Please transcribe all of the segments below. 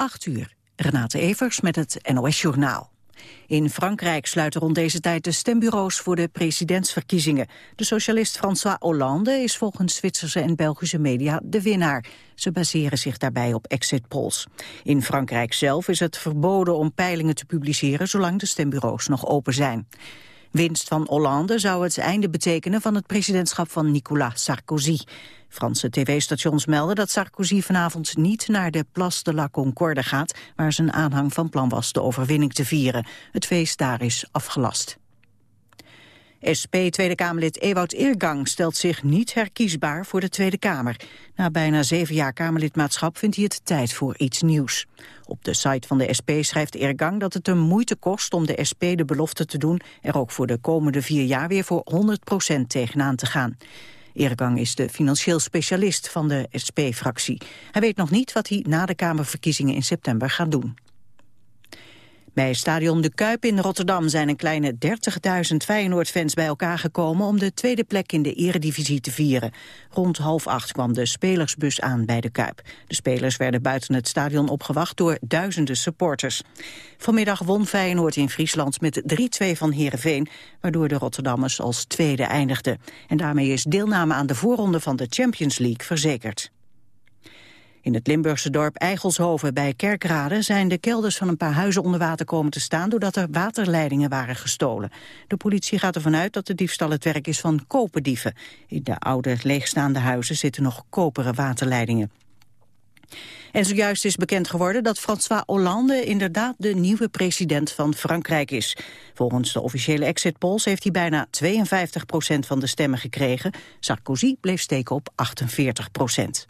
8 uur. Renate Evers met het NOS Journaal. In Frankrijk sluiten rond deze tijd de stembureaus voor de presidentsverkiezingen. De socialist François Hollande is volgens Zwitserse en Belgische media de winnaar. Ze baseren zich daarbij op exit polls. In Frankrijk zelf is het verboden om peilingen te publiceren zolang de stembureaus nog open zijn. Winst van Hollande zou het einde betekenen van het presidentschap van Nicolas Sarkozy. Franse tv-stations melden dat Sarkozy vanavond niet naar de Place de la Concorde gaat, waar zijn aanhang van plan was de overwinning te vieren. Het feest daar is afgelast. SP Tweede Kamerlid Ewout Eergang stelt zich niet herkiesbaar voor de Tweede Kamer. Na bijna zeven jaar Kamerlidmaatschap vindt hij het tijd voor iets nieuws. Op de site van de SP schrijft Eergang dat het hem moeite kost om de SP de belofte te doen er ook voor de komende vier jaar weer voor 100% tegenaan te gaan. Eergang is de financieel specialist van de SP-fractie. Hij weet nog niet wat hij na de Kamerverkiezingen in september gaat doen. Bij stadion De Kuip in Rotterdam zijn een kleine 30.000 Feyenoord-fans bij elkaar gekomen om de tweede plek in de eredivisie te vieren. Rond half acht kwam de spelersbus aan bij De Kuip. De spelers werden buiten het stadion opgewacht door duizenden supporters. Vanmiddag won Feyenoord in Friesland met 3-2 van Heerenveen, waardoor de Rotterdammers als tweede eindigden. En daarmee is deelname aan de voorronde van de Champions League verzekerd. In het Limburgse dorp Eigelshoven bij Kerkrade zijn de kelders van een paar huizen onder water komen te staan doordat er waterleidingen waren gestolen. De politie gaat ervan uit dat de diefstal het werk is van koperdieven. In de oude leegstaande huizen zitten nog koperen waterleidingen. En zojuist is bekend geworden dat François Hollande inderdaad de nieuwe president van Frankrijk is. Volgens de officiële exit polls heeft hij bijna 52 procent van de stemmen gekregen. Sarkozy bleef steken op 48 procent.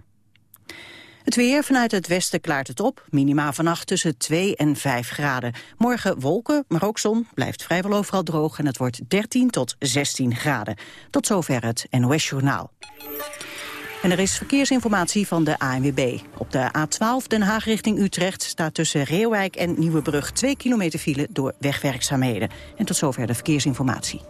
Het weer vanuit het westen klaart het op. Minima vannacht tussen 2 en 5 graden. Morgen wolken, maar ook zon. Blijft vrijwel overal droog en het wordt 13 tot 16 graden. Tot zover het NOS Journaal. En er is verkeersinformatie van de ANWB. Op de A12 Den Haag richting Utrecht staat tussen Reeuwijk en Nieuwebrug 2 kilometer file door wegwerkzaamheden. En tot zover de verkeersinformatie.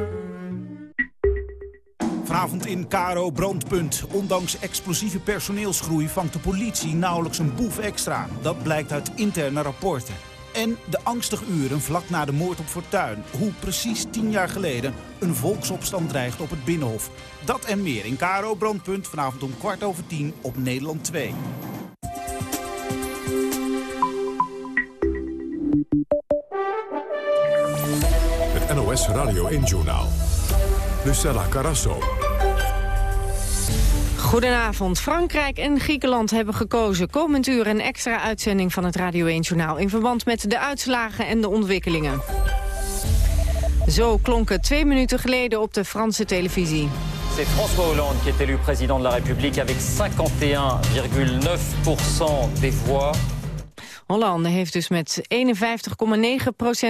Vanavond in Karo Brandpunt. Ondanks explosieve personeelsgroei vangt de politie nauwelijks een boef extra. Dat blijkt uit interne rapporten. En de angstige uren vlak na de moord op Fortuin. Hoe precies tien jaar geleden een volksopstand dreigt op het Binnenhof. Dat en meer in Karo Brandpunt vanavond om kwart over tien op Nederland 2. Het NOS Radio 1 Journaal. Lucella Carasso. Goedenavond. Frankrijk en Griekenland hebben gekozen komend uur een extra uitzending van het Radio 1 Journaal... in verband met de uitslagen en de ontwikkelingen. Zo klonk het twee minuten geleden op de Franse televisie. C'est François Hollande qui est élu président de la République avec 51,9% des voix. Hollande heeft dus met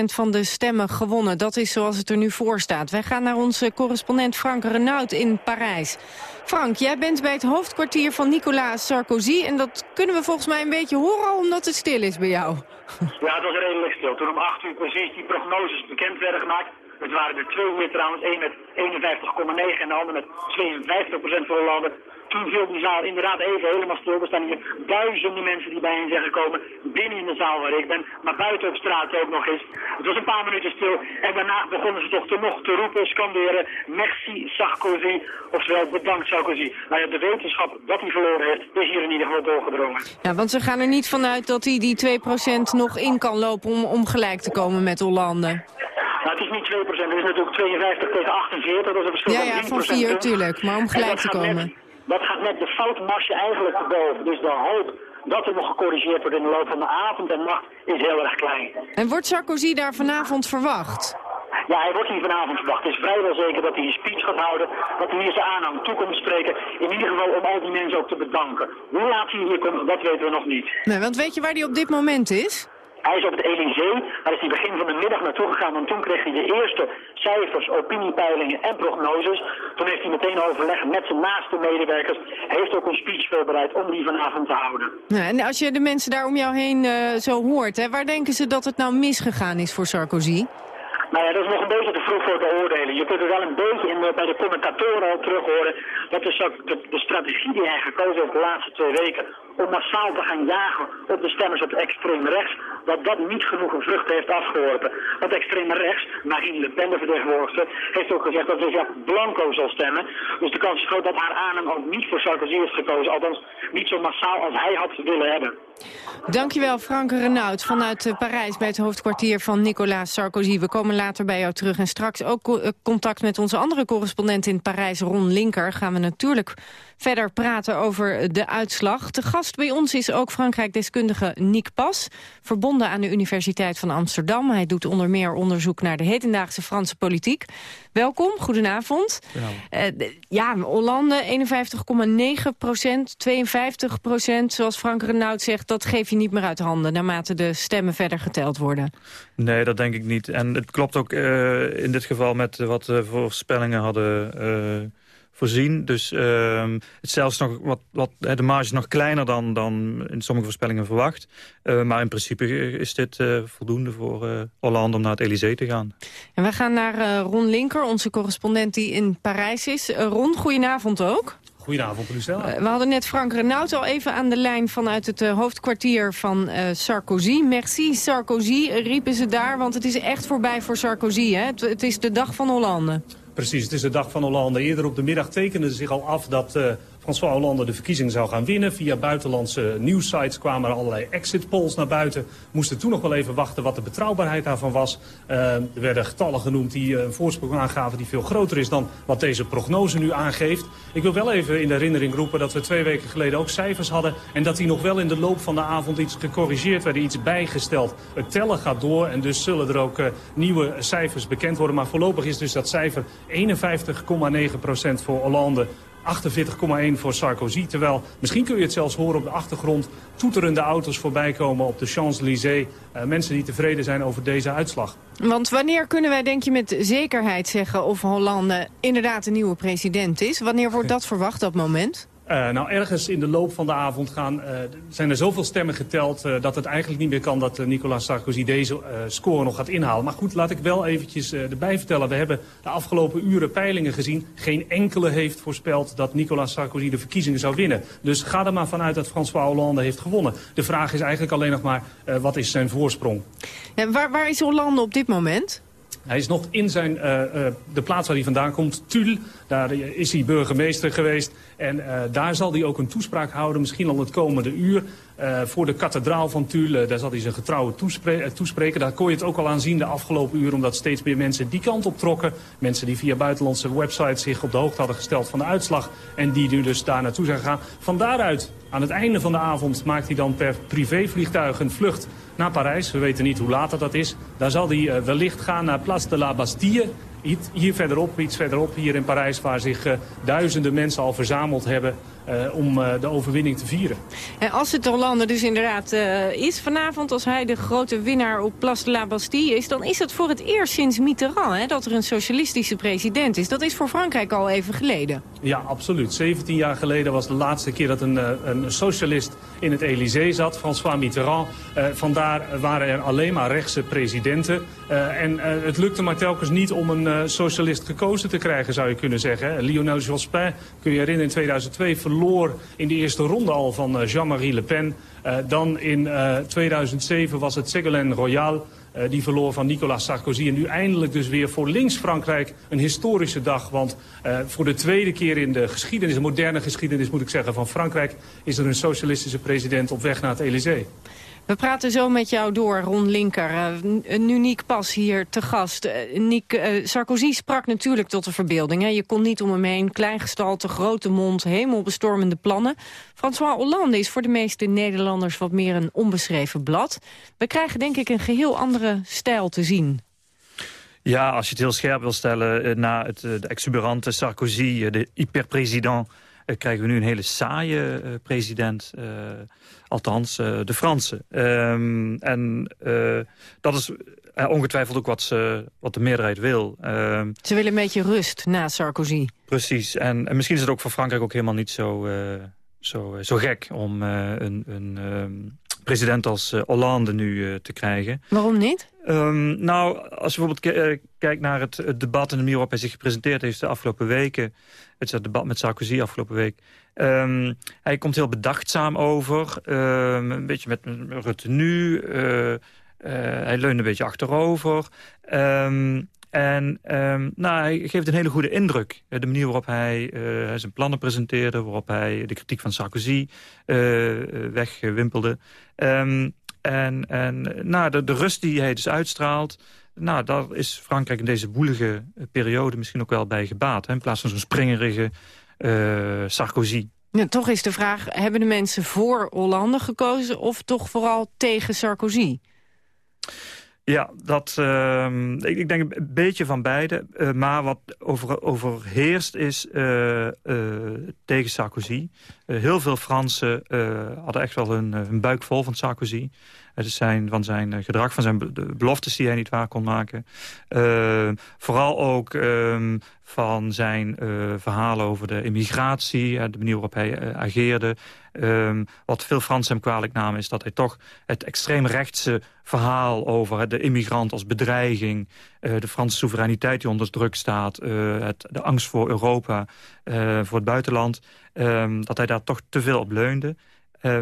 51,9% van de stemmen gewonnen. Dat is zoals het er nu voor staat. Wij gaan naar onze correspondent Frank Renaud in Parijs. Frank, jij bent bij het hoofdkwartier van Nicolas Sarkozy... en dat kunnen we volgens mij een beetje horen omdat het stil is bij jou. Ja, het was redelijk stil. Toen om 8 uur precies die prognoses bekend werden gemaakt... Het waren er twee meer trouwens, één met 51,9 en de ander met 52% voor Hollande toen viel die zaal inderdaad even helemaal stil. Er staan hier duizenden mensen die bijeen zijn gekomen binnen in de zaal waar ik ben, maar buiten op straat ook nog eens. Het was een paar minuten stil en daarna begonnen ze toch te nog te roepen, scanderen, merci Sarkozy, oftewel bedankt Sarkozy. Nou ja, de wetenschap dat hij verloren heeft, is hier in ieder geval doorgedrongen. Ja, want ze gaan er niet vanuit dat hij die 2% nog in kan lopen om, om gelijk te komen met Hollande. Nou, het is niet 2%, het is natuurlijk 52 tegen 48, dat is een verschil ja, ja, van 4 tuurlijk, maar om gelijk te komen dat gaat net de foutmarge eigenlijk te boven. Dus de hoop dat er nog gecorrigeerd wordt in de loop van de avond en nacht is heel erg klein. En wordt Sarkozy daar vanavond verwacht? Ja, hij wordt hier vanavond verwacht. Het is vrijwel zeker dat hij een speech gaat houden, dat hij hier zijn aanhang toe komt spreken. In ieder geval om al die mensen ook te bedanken. Hoe laat hij hier komt, dat weten we nog niet. Nee, want weet je waar hij op dit moment is? Hij is op het Elysée, daar is hij begin van de middag naartoe gegaan. En toen kreeg hij de eerste cijfers, opiniepeilingen en prognoses. Toen heeft hij meteen overleg met zijn naaste medewerkers. Hij heeft ook een speech voorbereid om die vanavond te houden. Ja, en als je de mensen daar om jou heen uh, zo hoort, hè, waar denken ze dat het nou misgegaan is voor Sarkozy? Nou ja, dat is nog een beetje te vroeg voor te oordelen. Je kunt er wel een beetje in, bij de commentatoren al terug horen dat de, de, de strategie die hij gekozen heeft de laatste twee weken om massaal te gaan jagen op de stemmers op extreem rechts, dat dat niet genoeg een vrucht heeft afgeworpen. Want extreem rechts, Marine Le Pen, de heeft ook gezegd dat Jacques Blanco zal stemmen. Dus de kans is groot dat haar aanhang ook niet voor Sarkozy is gekozen. Althans, niet zo massaal als hij had willen hebben. Dankjewel Frank Renaud vanuit eh, Parijs bij het hoofdkwartier van Nicolas Sarkozy. We komen later bij jou terug en straks ook eh, contact met onze andere correspondent in Parijs, Ron Linker. Gaan we natuurlijk verder praten over de uitslag. De gast bij ons is ook Frankrijk-deskundige Nick Pas, aan de Universiteit van Amsterdam. Hij doet onder meer onderzoek naar de hedendaagse Franse politiek. Welkom, goedenavond. Uh, ja, Hollande 51,9 procent, 52 procent, zoals Frank Renaud zegt, dat geef je niet meer uit handen naarmate de stemmen verder geteld worden. Nee, dat denk ik niet. En het klopt ook uh, in dit geval met wat de voorspellingen hadden uh, voorzien. Dus uh, het zelfs nog wat, wat, de marge is nog kleiner dan, dan in sommige voorspellingen verwacht. Uh, maar in principe is dit uh, voldoende voor uh, Hollande om naar het Elysée te gaan. En we gaan naar Ron Linker, onze correspondent die in Parijs is. Ron, goedenavond ook. Goedenavond, Lucella. we hadden net Frank Renaud al even aan de lijn vanuit het hoofdkwartier van Sarkozy. Merci Sarkozy, riepen ze daar, want het is echt voorbij voor Sarkozy. Hè? Het, het is de dag van Hollande. Precies, het is de dag van Hollande. Eerder op de middag tekende zich al af dat uh, François Hollande de verkiezing zou gaan winnen. Via buitenlandse nieuwsites kwamen er allerlei exit polls naar buiten. Moesten toen nog wel even wachten wat de betrouwbaarheid daarvan was. Uh, er werden getallen genoemd die uh, een voorsprong aangaven die veel groter is dan wat deze prognose nu aangeeft. Ik wil wel even in de herinnering roepen dat we twee weken geleden ook cijfers hadden. En dat die nog wel in de loop van de avond iets gecorrigeerd werden, iets bijgesteld. Het tellen gaat door en dus zullen er ook uh, nieuwe cijfers bekend worden. Maar voorlopig is dus dat cijfer 51,9% voor Hollande 48,1 voor Sarkozy. Terwijl, misschien kun je het zelfs horen op de achtergrond... toeterende auto's voorbij komen op de Champs-Élysées. Uh, mensen die tevreden zijn over deze uitslag. Want wanneer kunnen wij, denk je, met zekerheid zeggen... of Hollande inderdaad een nieuwe president is? Wanneer wordt dat verwacht, dat moment? Uh, nou, ergens in de loop van de avond gaan, uh, zijn er zoveel stemmen geteld... Uh, dat het eigenlijk niet meer kan dat Nicolas Sarkozy deze score nog gaat inhalen. Maar goed, laat ik wel eventjes erbij vertellen. We hebben de afgelopen uren peilingen gezien. Geen enkele heeft voorspeld dat Nicolas Sarkozy de verkiezingen zou winnen. Dus ga er maar vanuit dat François Hollande heeft gewonnen. De vraag is eigenlijk alleen nog maar, wat is zijn voorsprong? En waar, waar is Hollande op dit moment? Hij is nog in zijn, uh, uh, de plaats waar hij vandaan komt, Tulle. Daar is hij burgemeester geweest. En daar zal hij ook een toespraak houden, misschien al het komende uur. voor de kathedraal van Tulle, daar zal hij zijn getrouwe toespre toespreken. Daar kon je het ook al aan zien de afgelopen uur, omdat steeds meer mensen die kant op trokken. Mensen die via buitenlandse websites zich op de hoogte hadden gesteld van de uitslag. En die nu dus daar naartoe zijn gegaan. Van daaruit, aan het einde van de avond, maakt hij dan per privévliegtuig een vlucht naar Parijs. We weten niet hoe laat dat is. Daar zal hij uh, wellicht gaan naar Place de la Bastille. Hier verderop, iets verderop, hier in Parijs... waar zich uh, duizenden mensen al verzameld hebben uh, om uh, de overwinning te vieren. En als het Hollande dus inderdaad uh, is vanavond, als hij de grote winnaar op Place de la Bastille is... dan is het voor het eerst sinds Mitterrand hè, dat er een socialistische president is. Dat is voor Frankrijk al even geleden. Ja, absoluut. 17 jaar geleden was de laatste keer dat een, een socialist in het Elysée zat, François Mitterrand. vandaar waren er alleen maar rechtse presidenten. en het lukte maar telkens niet om een socialist gekozen te krijgen, zou je kunnen zeggen. Lionel Jospin, kun je herinneren, in 2002 verloor in de eerste ronde al van Jean-Marie Le Pen. Uh, dan in uh, 2007 was het Ségolène Royal. Die verloor van Nicolas Sarkozy. En nu eindelijk dus weer voor links Frankrijk een historische dag. Want voor de tweede keer in de geschiedenis, de moderne geschiedenis moet ik zeggen, van Frankrijk... is er een socialistische president op weg naar het Elysée. We praten zo met jou door, Ron Linker. Uh, nu Niek Pas hier te gast. Niek, uh, Sarkozy sprak natuurlijk tot de verbeelding. Hè? Je kon niet om hem heen. Kleingestalte, grote mond, hemelbestormende plannen. François Hollande is voor de meeste Nederlanders wat meer een onbeschreven blad. We krijgen denk ik een geheel andere stijl te zien. Ja, als je het heel scherp wil stellen... na het, de exuberante Sarkozy, de hyperpresident krijgen we nu een hele saaie president. althans, de Franse. Ehm, en dat is ongetwijfeld ook wat, ze, wat de meerderheid wil. Ehm, ze willen een beetje rust na Sarkozy. Precies. En, en misschien is het ook voor Frankrijk ook helemaal niet zo, zo, zo gek... om een, een ehm, president als Hollande nu te krijgen. Waarom niet? Um, nou, als je bijvoorbeeld eh, kijkt naar het, debat en de manier waarop hij zich gepresenteerd heeft de afgelopen weken. Het, debat met Sarkozy afgelopen week. Um, hij komt heel bedachtzaam over. Um, een beetje met Rutte nu. Uh, uh, hij leunt een beetje achterover. en nou, hij geeft een hele goede indruk. De manier waarop hij, hij zijn plannen presenteerde. Waarop hij de kritiek van Sarkozy wegwimpelde. En, en nou, de, de rust die hij dus uitstraalt... Nou, daar is Frankrijk in deze woelige periode misschien ook wel bij gebaat. Hè, in plaats van zo'n springerige uh, Sarkozy. Ja, toch is de vraag, hebben de mensen voor Hollande gekozen... of toch vooral tegen Sarkozy? Ja, dat, uh, ik, denk een beetje van beide. Uh, maar wat over, overheerst is uh, tegen Sarkozy. heel veel Fransen hadden echt wel hun, hun buik vol van Sarkozy. Zijn, van zijn gedrag, van zijn beloftes die hij niet waar kon maken. vooral ook um, van zijn uh, verhalen over de immigratie, de manier waarop hij uh, ageerde. Um, wat veel Fransen hem kwalijk namen is dat hij toch het extreemrechtse verhaal over de immigrant als bedreiging, de Franse soevereiniteit die onder druk staat, het, de angst voor Europa, voor het buitenland, dat hij daar toch te veel op leunde.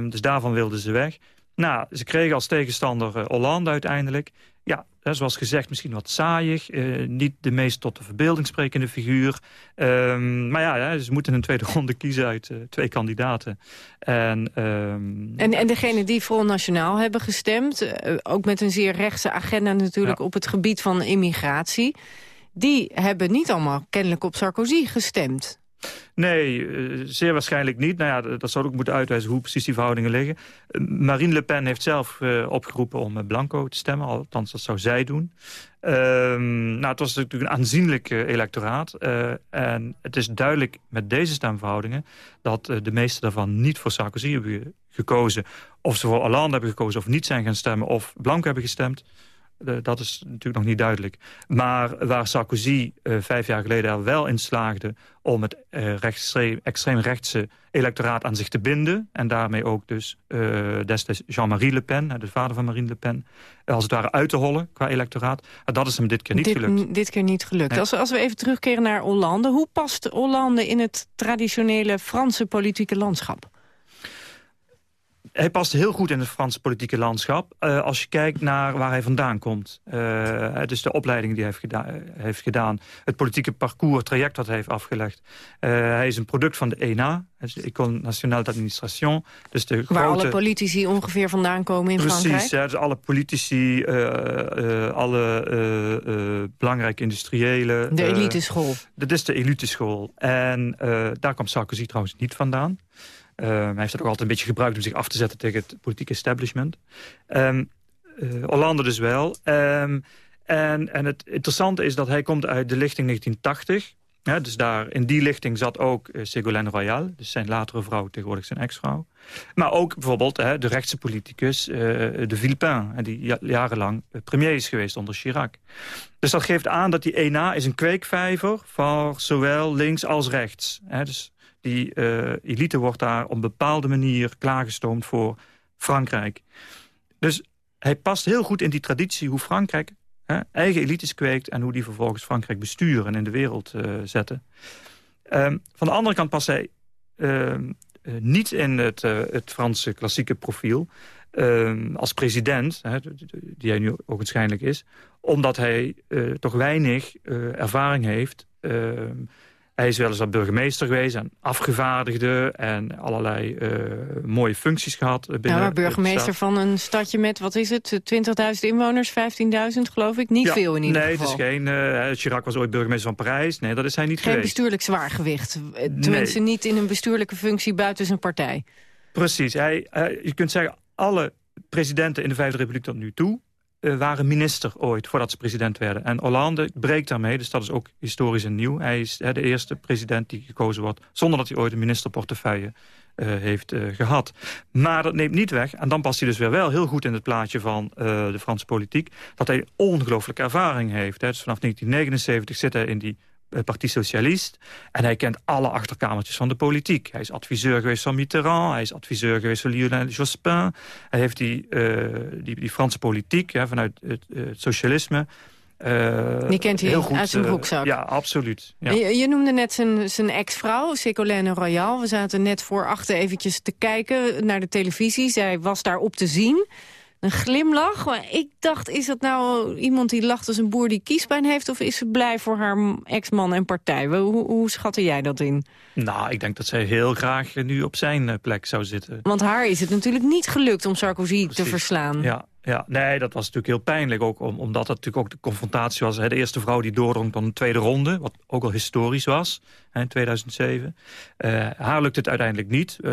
Dus daarvan wilden ze weg. Nou, ze kregen als tegenstander Hollande uiteindelijk ja, zoals gezegd, misschien wat saaiig. Uh, niet de meest tot de verbeelding sprekende figuur. Um, maar ja, ze moeten een tweede ronde kiezen uit uh, twee kandidaten. En, um, en, en degene die voor Nationaal hebben gestemd... Uh, ook met een zeer rechtse agenda natuurlijk ja. op het gebied van immigratie... die hebben niet allemaal kennelijk op Sarkozy gestemd. Nee, eh, zeer waarschijnlijk niet. Nou ja, dat zou ook moeten uitwijzen hoe precies die verhoudingen liggen. Eh, Marine Le Pen heeft zelf uh, opgeroepen om Blanco te stemmen. Althans, dat zou zij doen. Uh, nou, het was natuurlijk een aanzienlijk electoraat. En het is duidelijk met deze stemverhoudingen... dat de meeste daarvan niet voor Sarkozy hebben gekozen. Of ze voor Hollande hebben gekozen of niet zijn gaan stemmen... of Blanco hebben gestemd. Eh, dat is natuurlijk nog niet duidelijk. Maar waar Sarkozy uh, vijf jaar geleden er wel in slaagde... om het uh, extreem, extreemrechtse electoraat aan zich te binden... en daarmee ook dus destijds Jean-Marie Le Pen... de vader van Marine Le Pen... als het ware uit te hollen qua electoraat. dat is hem dit keer niet dit, gelukt. Dit keer niet gelukt. Als, als we even terugkeren naar Hollande... hoe past Hollande in het traditionele Franse politieke landschap? Hij past heel goed in het Franse politieke landschap. Uh, als je kijkt naar waar hij vandaan komt. Uh, het is de opleiding die hij heeft, geda heeft, gedaan. Het politieke parcours, traject dat hij heeft afgelegd. Uh, hij is een product van de ENA. De École Nationale d'Administration. Dus de waar grote... alle politici ongeveer vandaan komen in Precies, Frankrijk? Precies, ja, dus alle politici, alle belangrijke industriëlen. De eliteschool. dat is de eliteschool. En daar komt Sarkozy trouwens niet vandaan. Uh, hij heeft dat ook altijd een beetje gebruikt om zich af te zetten tegen het politieke establishment. Um, Hollande dus wel. Um, en, en het interessante is dat hij komt uit de lichting 1980. Ja, dus daar, in die lichting zat ook uh, Ségolène Royal, dus zijn latere vrouw, tegenwoordig zijn ex-vrouw. Maar ook bijvoorbeeld hè, de rechtse politicus de Villepin, die jarenlang premier is geweest onder Chirac. Dus dat geeft aan dat die ENA is een kweekvijver voor zowel links als rechts. Hè, dus die uh, elite wordt daar op een bepaalde manier klaargestoomd voor Frankrijk. Dus hij past heel goed in die traditie hoe Frankrijk hè, eigen elites kweekt... en hoe die vervolgens Frankrijk besturen en in de wereld uh, zetten. Um, van de andere kant past hij uh, niet in het, het Franse klassieke profiel... Ehm, als president, hè, die hij nu ook waarschijnlijk is... omdat hij toch weinig ervaring heeft ehm, hij is weliswaar burgemeester geweest en afgevaardigde... en allerlei uh, mooie functies gehad. Binnen ja, maar burgemeester van een stadje met, wat is het, 20.000 inwoners, 15.000 geloof ik? Niet ja, veel in ieder nee, geval. Nee, het is geen... Uh, Chirac was ooit burgemeester van Parijs. Nee, dat is hij niet geen geweest. Geen bestuurlijk zwaargewicht. Tenminste nee. niet in een bestuurlijke functie buiten zijn partij. Precies. Hij, hij, je kunt zeggen, alle presidenten in de Vijfde Republiek tot nu toe waren minister ooit, voordat ze president werden. En Hollande breekt daarmee, dus dat is ook historisch en nieuw. Hij is de eerste president die gekozen wordt... zonder dat hij ooit een ministerportefeuille uh, heeft uh, gehad. Maar dat neemt niet weg, en dan past hij dus weer wel heel goed in het plaatje van de Franse politiek... dat hij ongelooflijke ervaring heeft. Dus vanaf 1979 zit hij in die Parti Socialist. En hij kent alle achterkamertjes van de politiek. Hij is adviseur geweest van Mitterrand. Hij is adviseur geweest van Lionel Jospin. Hij heeft die, uh, die, die, Franse politiek hè, vanuit het, het socialisme... Uh, die kent hij heel goed, uit zijn broekzak. Uh, ja, absoluut. Ja. Je, je, noemde net zijn, zijn ex-vrouw, Ségolène Royal. We zaten net voor achter eventjes te kijken naar de televisie. Zij was daar op te zien een glimlach. Maar ik dacht, is dat nou iemand die lacht als een boer die kiespijn heeft... of is ze blij voor haar ex-man en partij? Hoe, hoe schatte jij dat in? Nou, ik denk dat zij heel graag nu op zijn eh, plek zou zitten. Want haar is het natuurlijk niet gelukt om Sarkozy te verslaan. Ja, ja, nee, dat was natuurlijk heel pijnlijk. Ook omdat het natuurlijk ook de confrontatie was. Hè, de eerste vrouw die doordrong tot een tweede ronde. Wat ook al historisch was in 2007. Uh, eh, haar lukt het uiteindelijk niet. Uh,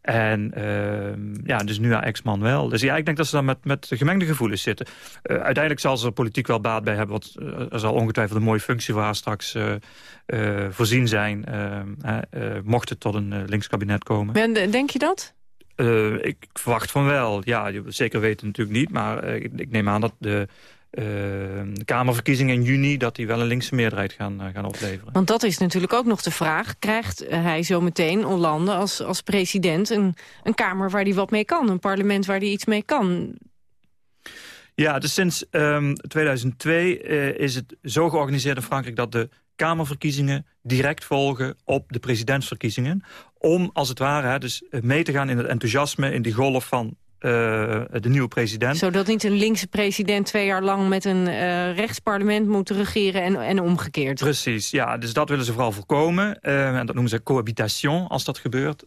en uh, ja, dus nu haar ex-man wel. Dus ja, ik denk dat ze dan met, met gemengde gevoelens zitten. Uh, uiteindelijk zal ze er politiek wel baat bij hebben. Want uh, er zal ongetwijfeld een mooie functie voor haar straks voorzien zijn. Ehm, mocht het tot een linkskabinet komen. En, denk je dat? ik verwacht van wel. Ja, zeker weten natuurlijk niet. Maar ik, ik neem aan dat de de Kamerverkiezingen in juni... dat die wel een linkse meerderheid gaan, uh, gaan opleveren. Want dat is natuurlijk ook nog de vraag. Krijgt hij zo meteen, Hollande, als, als president... Een, een Kamer waar hij wat mee kan? Een parlement waar hij iets mee kan? Ja, dus sinds um, 2002 uh, is het zo georganiseerd in Frankrijk... dat de Kamerverkiezingen direct volgen op de presidentsverkiezingen. Om, als het ware, hè, dus mee te gaan in het enthousiasme... in die golf van de nieuwe president. Zodat niet een linkse president twee jaar lang met een uh, rechtsparlement moet regeren en, en omgekeerd. Precies, ja. Dus dat willen ze vooral voorkomen. Uh, en dat noemen ze cohabitation als dat gebeurt.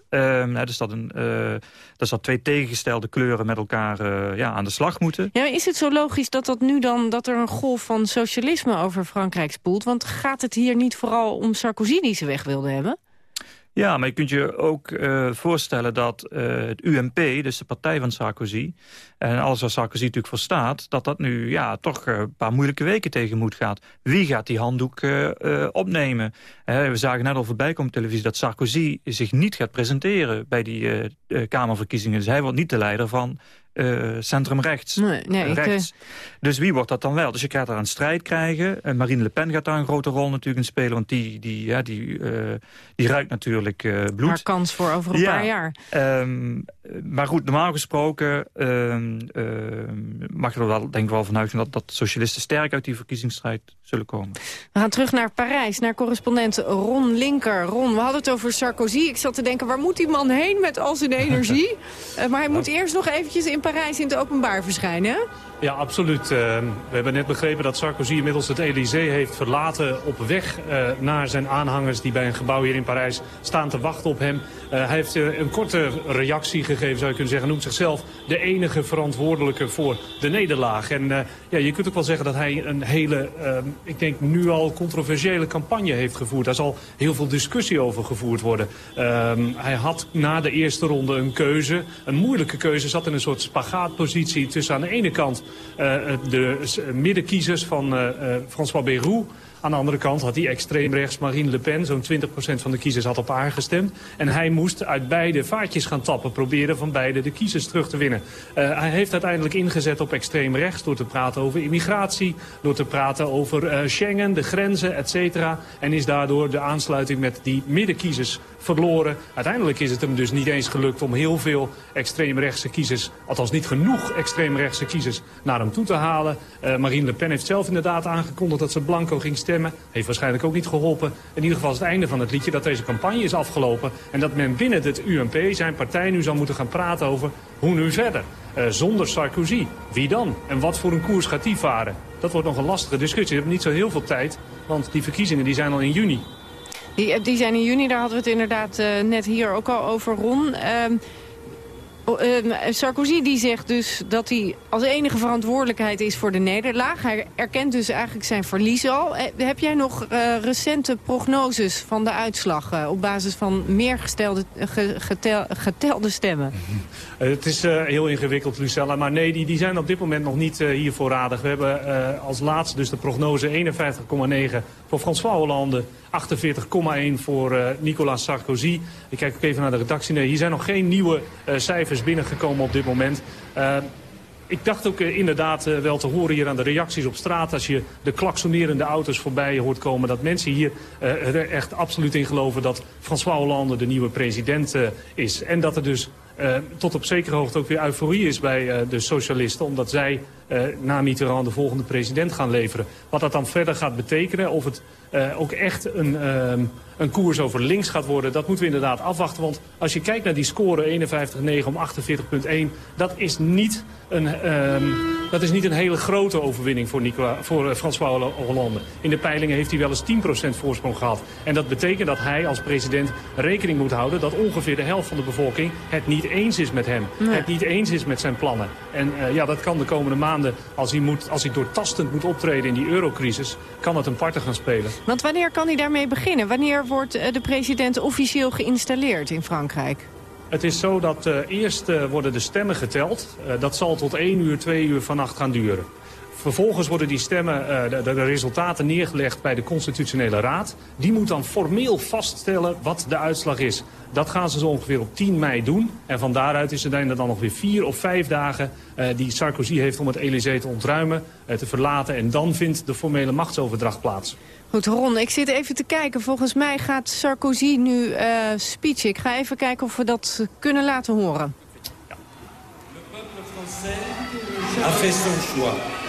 dus dat, een, dus dat twee tegengestelde kleuren met elkaar ja, aan de slag moeten. Ja, is het zo logisch dat, dat, nu dan, dat er een golf van socialisme over Frankrijk spoelt? Want gaat het hier niet vooral om Sarkozy die ze weg wilde hebben? Ja, maar je kunt je ook uh, voorstellen dat uh, het UMP, dus de partij van Sarkozy... en alles waar Sarkozy natuurlijk voor staat... dat dat nu ja, toch een paar moeilijke weken tegen moet gaat. Wie gaat die handdoek opnemen? we zagen net al voorbij komen op televisie dat Sarkozy zich niet gaat presenteren... bij die Kamerverkiezingen. Dus hij wordt niet de leider van uh, centrumrechts. Nee, nee, rechts. Ik, uh... Dus wie wordt dat dan wel? Dus je gaat daar een strijd krijgen. Uh, Marine Le Pen gaat daar een grote rol natuurlijk in spelen. Want die, die, ja, die, die ruikt natuurlijk bloed. Haar kans voor over een ja, paar jaar. Um, maar goed, normaal gesproken ehm, mag je er wel, denk ik wel vanuit dat, dat socialisten sterk uit die verkiezingsstrijd zullen komen. We gaan terug naar Parijs, naar correspondent Ron Linker. Ron, we hadden het over Sarkozy. Ik zat te denken, waar moet die man heen met al zijn energie? maar hij moet eerst nog eventjes in Parijs in het openbaar verschijnen. Ja, absoluut. Uh, we hebben net begrepen dat Sarkozy inmiddels het Elysée heeft verlaten op weg uh, naar zijn aanhangers die bij een gebouw hier in Parijs staan te wachten op hem. Uh, hij heeft een korte reactie gegeven, zou je kunnen zeggen. Noemt zichzelf de enige verantwoordelijke voor de nederlaag. En ja, je kunt ook wel zeggen dat hij een hele, ik denk nu al controversiële campagne heeft gevoerd. Daar zal heel veel discussie over gevoerd worden. Ehm, hij had na de eerste ronde een keuze, een moeilijke keuze, zat in een soort spagaatpositie tussen aan de ene kant de middenkiezers van uh, François Bayrou aan de andere kant had hij extreemrechts Marine Le Pen, zo'n 20% van de kiezers had op haar gestemd. En hij moest uit beide vaartjes gaan tappen, proberen van beide de kiezers terug te winnen. Uh, hij heeft uiteindelijk ingezet op extreemrechts door te praten over immigratie, door te praten over uh, Schengen, de grenzen, et cetera. En is daardoor de aansluiting met die middenkiezers verloren. Uiteindelijk is het hem dus niet eens gelukt om heel veel extreemrechtse kiezers, althans niet genoeg extreemrechtse kiezers, naar hem toe te halen. Uh, Marine Le Pen heeft zelf inderdaad aangekondigd dat ze blanco ging stemmen Heeft waarschijnlijk ook niet geholpen. In ieder geval is het einde van het liedje dat deze campagne is afgelopen. En dat men binnen het UMP, zijn partij, nu zal moeten gaan praten over hoe nu verder. Uh, zonder Sarkozy. Wie dan? En wat voor een koers gaat die varen? Dat wordt nog een lastige discussie. We hebben niet zo heel veel tijd, want die verkiezingen die zijn al in juni. Die, die zijn in juni, daar hadden we het inderdaad uh, net hier ook al over, Ron. Uh, Oh, ehm, Sarkozy die zegt dus dat hij als enige verantwoordelijkheid is voor de nederlaag. Hij erkent dus eigenlijk zijn verlies al. Eh, heb jij nog uh, recente prognoses van de uitslag... Uh, op basis van meer gestelde, getel, getelde stemmen? het is heel ingewikkeld, Lucella. Maar nee, die, die zijn op dit moment nog niet hier voorradig. We hebben als laatste dus de prognose 51,9 voor François Hollande... 48,1 voor Nicolas Sarkozy. Ik kijk ook even naar de redactie. Nee, hier zijn nog geen nieuwe cijfers cijfers binnengekomen op dit moment. Uh, ik dacht ook inderdaad wel te horen hier aan de reacties op straat... als je de klaksonerende auto's voorbij hoort komen... dat mensen hier er echt absoluut in geloven dat François Hollande de nieuwe president is. En dat er dus tot op zekere hoogte ook weer euforie is bij de socialisten... omdat zij na Mitterrand de volgende president gaan leveren. Wat dat dan verder gaat betekenen, of het ook echt een ehm, een koers over links gaat worden. Dat moeten we inderdaad afwachten. Want als je kijkt naar die score 51-9 om 48,1... dat is niet een, um, dat is niet een hele grote overwinning voor, Nicola, voor uh, François Hollande. In de peilingen heeft hij wel eens 10% voorsprong gehad. En dat betekent dat hij als president rekening moet houden... dat ongeveer de helft van de bevolking het niet eens is met hem. Het niet eens is met zijn plannen. En uh, ja, dat kan de komende maanden, als hij, moet, als hij doortastend moet optreden in die eurocrisis... kan het een parten gaan spelen. Want wanneer kan hij daarmee beginnen? Wanneer wordt eh, de president officieel geïnstalleerd in Frankrijk? Het is zo dat uh, eerst uh, worden de stemmen geteld. Uh, dat zal tot 1 uur, 2 uur vannacht gaan duren. Vervolgens worden die stemmen, de, de, resultaten neergelegd bij de Constitutionele Raad. Die moet dan formeel vaststellen wat de uitslag is. Dat gaan ze zo ongeveer op 10 mei doen. En van daaruit is er dan nog weer vier of vijf dagen die Sarkozy heeft om het Elysée te ontruimen, te verlaten. En dan vindt de formele machtsoverdracht plaats. Goed, Ron, ik zit even te kijken. Volgens mij gaat Sarkozy nu uh, speechen. Ik ga even kijken of we dat kunnen laten horen. Ja. Le peuple français a fait son choix.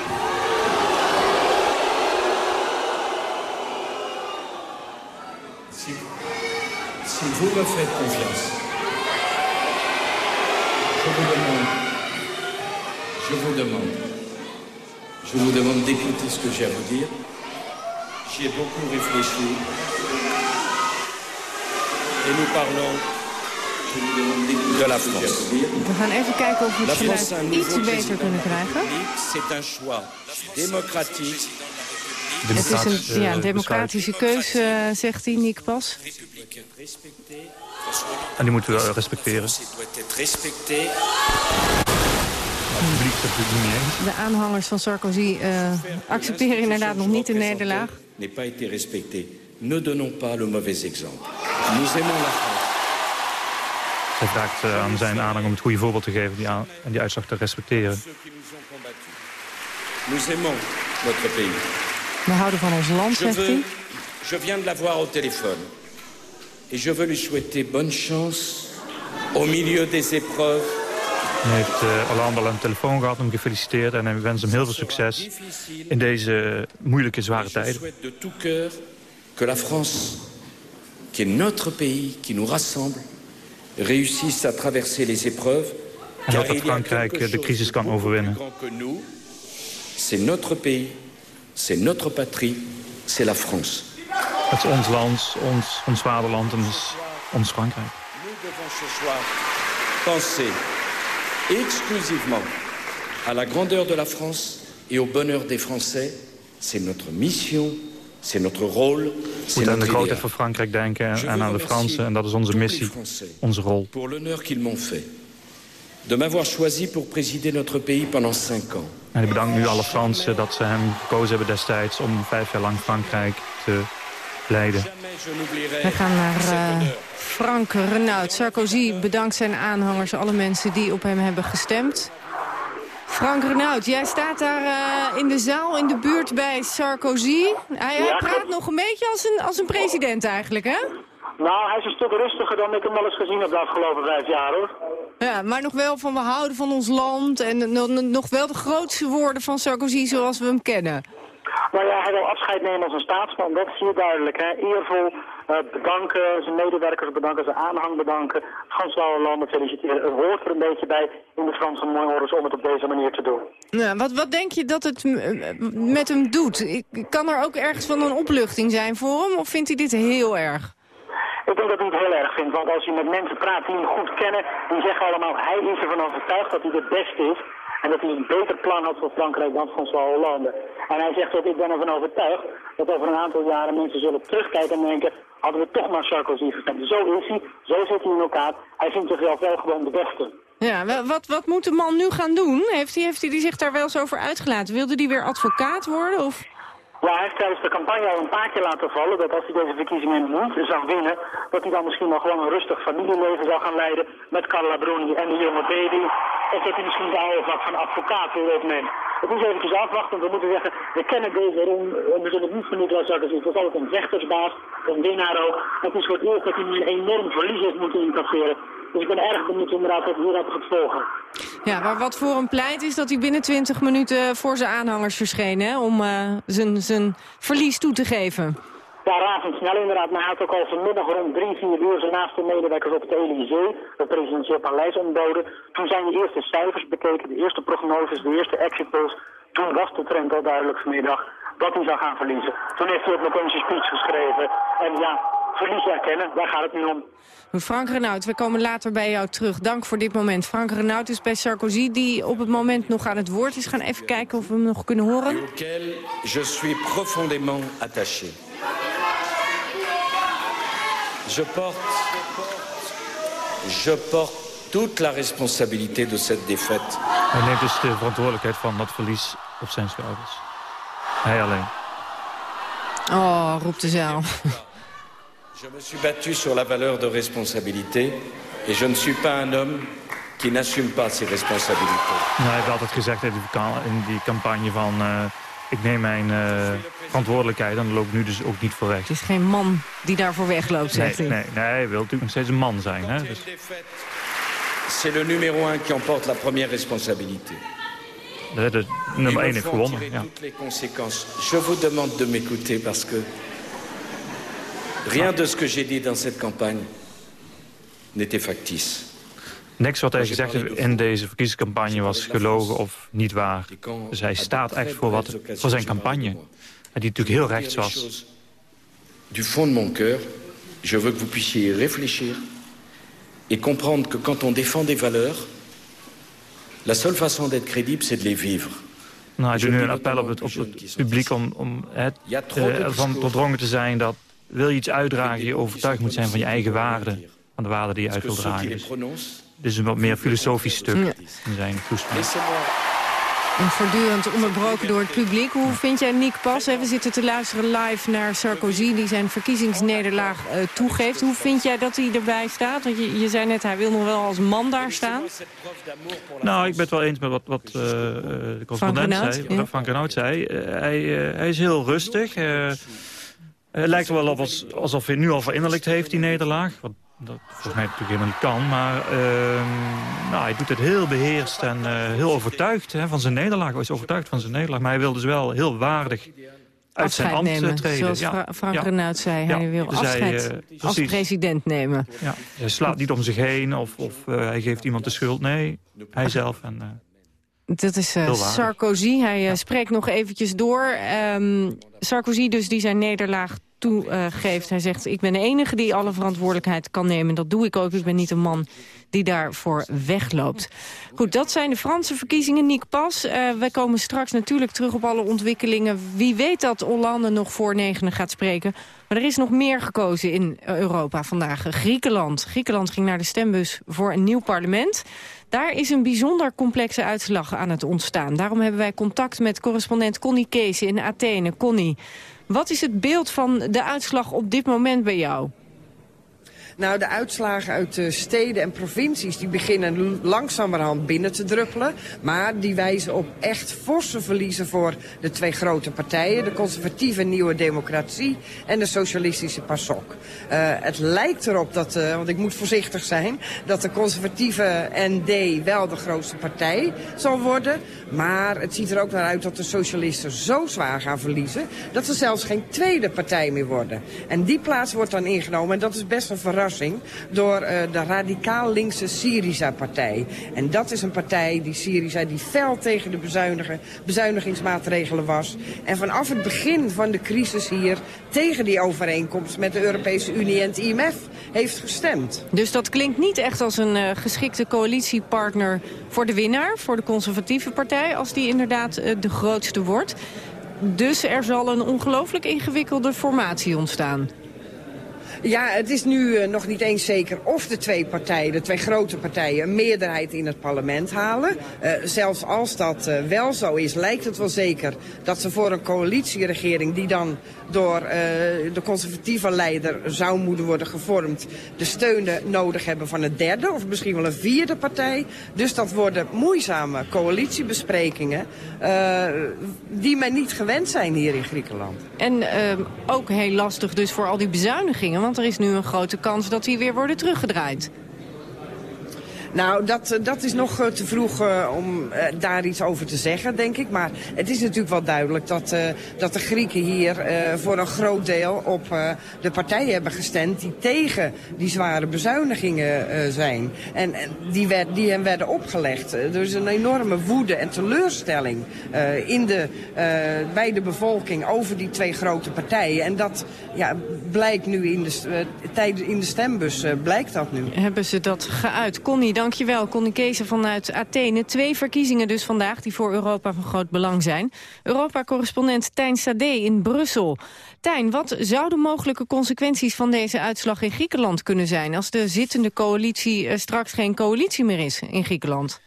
Si vous me faites confiance, je vous demande, je vous demande, je vous demande d'écouter ce que j'ai à vous dire. J'y ai beaucoup réfléchi. Et nous parlons de la France. We gaan even kijken of we het geluid iets beter kunnen krijgen. C'est un choix démocratique. Het is een ja, democratische keuze, zegt hij, Nick Pas. En die moeten we respecteren. De aanhangers van Sarkozy uh, accepteren inderdaad nog niet de nederlaag. N'est pas été respecté. Ne donnons pas le mauvais exemple. Nous aimons la France. Hij vraagt uh, aan zijn aanhang om het goede voorbeeld te geven die aan, en die uitslag te respecteren. Nous aimons notre pays. We houden van ons land, zegt hij. Je viens de la voir au téléphone. Et je veux lui souhaiter bonne chance au milieu des épreuves hij heeft uh, Hollande al aan de telefoon gehad, hem gefeliciteerd... en hij wens hem heel veel succes in deze moeilijke, zware tijden. que la France, qui est notre pays, qui nous rassemble, réussisse à traverser les épreuves. En dat Frankrijk de crisis kan overwinnen. C'est notre pays, c'est notre patrie, c'est la France. Het is ons land, ons, ons vaderland en ons, ons Frankrijk. Nous devons ce soir penser exclusivement à la grandeur de la France et au bonheur des Français. C'est notre mission, c'est notre rôle, c'est aan de grootheid van Frankrijk denken en aan de Fransen. En dat is onze missie, onze rol. Pour l'honneur qu'ils m'ont fait. De m'avoir choisi pour présider notre pays pendant cinq ans. En ik bedank nu alle Fransen dat ze hem gekozen hebben destijds om vijf jaar lang Frankrijk te leiden. We gaan naar uh, Frank Renaud. Sarkozy bedankt zijn aanhangers, alle mensen die op hem hebben gestemd. Frank Renaud, jij staat daar uh, in de zaal in de buurt bij Sarkozy. Hij, hij praat nog een beetje als een, als een president eigenlijk, hè? Nou, hij is een stuk rustiger dan ik hem wel eens gezien heb de afgelopen vijf jaar, hoor. Ja, maar nog wel van we houden van ons land en nog wel de grootste woorden van Sarkozy zoals we hem kennen. Nou ja, hij wil afscheid nemen als een staatsman, dat is hier duidelijk. Hè. Eervol uh, bedanken, zijn medewerkers bedanken, zijn aanhang bedanken. François Hollande feliciteren. Het hoort er een beetje bij in de Franse moorders om het op deze manier te doen. Nou, wat, wat denk je dat het met hem doet? Kan er ook ergens van een opluchting zijn voor hem of vindt hij dit heel erg? Ik denk dat hij het heel erg vindt, want als je met mensen praat die hem goed kennen, die zeggen allemaal, hij is ervan overtuigd dat hij het beste is. En dat hij een beter plan had voor Frankrijk dan François Hollande. En hij zegt dat ik ben ervan overtuigd dat over een aantal jaren mensen zullen terugkijken en denken, hadden we toch maar Sarkozy gestemd. Zo is hij, zo zit hij in elkaar. Hij vindt zichzelf wel gewoon de beste. Ja, wat, wat moet de man nu gaan doen? Heeft hij, heeft hij zich daar wel eens over uitgelaten? Wilde hij weer advocaat worden? Of? Ja, hij heeft tijdens de campagne al een paar keer laten vallen dat als hij deze verkiezingen niet zou winnen, dat hij dan misschien wel gewoon een rustig familieleven zou gaan leiden met Carla Bruni en de jonge baby. Of dat hij misschien wel wat van advocaat wil opnemen. Het is eventjes afwachten, we moeten zeggen, we kennen deze ronde, we zullen het niet van Nicolas Sarkozy, het was altijd een vechtersbaas, een winnaar ook. Het is voor het eerst dat hij nu een enorm verlies heeft moeten incasseren. Dus ik ben erg benieuwd inderdaad hoe dat gaat volgen. Ja, maar wat voor een pleit is dat hij binnen 20 minuten voor zijn aanhangers verscheen, hè, om uh, zijn, zijn verlies toe te geven. Ja, razendsnel inderdaad. Maar hij had ook al vanmiddag rond drie, vier uur zijn naaste medewerkers op het Elysée, het presidentieel paleis, ontboden. Toen zijn de eerste cijfers bekeken, de eerste prognoses, de eerste exit polls. Toen was de trend al duidelijk vanmiddag dat hij zou gaan verliezen. Toen heeft hij ook meteen zijn speech geschreven. En ja, verlies herkennen, daar gaat het nu om. Frank Renaud, we komen later bij jou terug. Dank voor dit moment. Frank Renaud is bij Sarkozy, die op het moment nog aan het woord is. Gaan even kijken of we hem nog kunnen horen. je suis profondément attaché. Je porte, je porte toute la responsabilité de cette défaite. Hij neemt dus de verantwoordelijkheid van dat verlies op zijn schouders. Hij alleen. Oh, roept de zaal. Je me suis battu sur la valeur de responsabilité et je ne suis pas un homme qui n'assume pas ses responsabilités. Nou, hij heeft altijd gezegd in die campagne van... Uh, ik neem mijn uh, verantwoordelijkheid en dan loop ik nu dus ook niet voor weg. Het is geen man die daarvoor wegloopt, zegt nee, hij. Nee, nee, hij wil natuurlijk nog steeds een man zijn. Hè, dus... C'est le numéro 1 qui emporte la première responsabilité. De, de nummer 1 heeft gewonnen. Ja. Les conséquences. Je vous demande de m'écouter parce que rien de ce que j'ai dit dans cette campagne n'était factice. Niks wat hij gezegd heeft in deze verkiezingscampagne was gelogen of niet waar. Dus hij staat echt voor, wat, voor zijn campagne. En die natuurlijk heel rechts was. Du fond de mon cœur, je veux que vous puissiez réfléchir et comprendre que quand on défend des valeurs, la seule façon d'être crédible, c'est de les vivre. Nou, hij doet nu een appel op het, op het publiek om, om het, ervan doordrongen te zijn dat wil je iets uitdragen, je overtuigd moet zijn van je eigen waarden, van de waarden die je uit wil dragen. Dus, dit is een wat meer filosofisch stuk in zijn toespraak. En voortdurend onderbroken door het publiek. Hoe vind jij Nick Pas? We zitten te luisteren live naar Sarkozy... die zijn verkiezingsnederlaag uh, toegeeft. Hoe vind jij dat hij erbij staat? Want je, je zei net, hij wil nog wel als man daar staan. Nou, ik ben het wel eens met wat, wat uh, de correspondent zei. Ja. Frank Renaud zei. Uh, hij, hij, is heel rustig. Het lijkt er wel op alsof hij nu al verinnerlijkt heeft, die nederlaag. Wat dat volgens mij natuurlijk helemaal niet kan. Maar uh, nou, hij doet het heel beheerst en uh, heel overtuigd hè, van zijn nederlaag. Hij is overtuigd van zijn nederlaag. Maar hij wil dus wel heel waardig uit zijn ambt nemen, eh, treden. Zoals ja. Frank ja. Renaud zei, hij wil dus afscheid hij, uh, als president nemen. Ja. Hij slaat niet om zich heen of, of hij geeft iemand de schuld. Nee, hij zelf. En, dat is uh, Sarkozy. Hij ja. spreekt nog eventjes door. Um, Sarkozy dus die zijn nederlaag toegeeft. Hij zegt, ik ben de enige die alle verantwoordelijkheid kan nemen. Dat doe ik ook. Ik ben niet een man die daarvoor wegloopt. Goed, dat zijn de Franse verkiezingen. Nick Pas, uh, wij komen straks natuurlijk terug op alle ontwikkelingen. Wie weet dat Hollande nog voor negenen gaat spreken. Maar er is nog meer gekozen in Europa vandaag. Griekenland. Griekenland ging naar de stembus voor een nieuw parlement. Daar is een bijzonder complexe uitslag aan het ontstaan. Daarom hebben wij contact met correspondent Connie Kees in Athene. Connie, wat is het beeld van de uitslag op dit moment bij jou? Nou, de uitslagen uit de steden en provincies die beginnen langzamerhand binnen te druppelen. Maar die wijzen op echt forse verliezen voor de twee grote partijen. De conservatieve Nieuwe Democratie en de socialistische PASOK. Uh, het lijkt erop dat, uh, want ik moet voorzichtig zijn, dat de conservatieve ND wel de grootste partij zal worden. Maar het ziet er ook naar uit dat de socialisten zo zwaar gaan verliezen... dat ze zelfs geen tweede partij meer worden. En die plaats wordt dan ingenomen en dat is best een verrassing door de radicaal linkse Syriza-partij. En dat is een partij, die Syriza, die fel tegen de bezuinigingsmaatregelen was. En vanaf het begin van de crisis hier tegen die overeenkomst met de Europese Unie en het IMF heeft gestemd. Dus dat klinkt niet echt als een uh, geschikte coalitiepartner voor de winnaar, voor de conservatieve partij, als die inderdaad uh, de grootste wordt. Dus er zal een ongelooflijk ingewikkelde formatie ontstaan. Ja, het is nu uh, nog niet eens zeker of de twee partijen, de twee grote partijen, een meerderheid in het parlement halen. Uh, zelfs als dat uh, wel zo is, lijkt het wel zeker dat ze voor een coalitieregering die dan door de conservatieve leider zou moeten worden gevormd, de steun nodig hebben van een derde of misschien wel een vierde partij. Dus dat worden moeizame coalitiebesprekingen die men niet gewend zijn hier in Griekenland. En ehm, ook heel lastig dus voor al die bezuinigingen, want er is nu een grote kans dat die weer worden teruggedraaid. Nou, dat, eh, dat is nog eh, te vroeg uh, om daar iets over te zeggen, denk ik. Maar het is natuurlijk wel duidelijk dat, dat de Grieken hier voor een groot deel op de partijen hebben gestemd... die tegen die zware bezuinigingen zijn. En, en die, werd, die hen werden opgelegd. Er is een enorme woede en teleurstelling in de, bij de bevolking over die twee grote partijen. En dat ja, blijkt nu in de, in de stembus, blijkt dat nu. Hebben ze dat geuit? Connie, dan Dankjewel, Connie Keeser vanuit Athene. Twee verkiezingen dus vandaag die voor Europa van groot belang zijn. Europa-correspondent Tijn Sade in Brussel. Tijn, wat zouden mogelijke consequenties van deze uitslag in Griekenland kunnen zijn... als de zittende coalitie eh, straks geen coalitie meer is in Griekenland?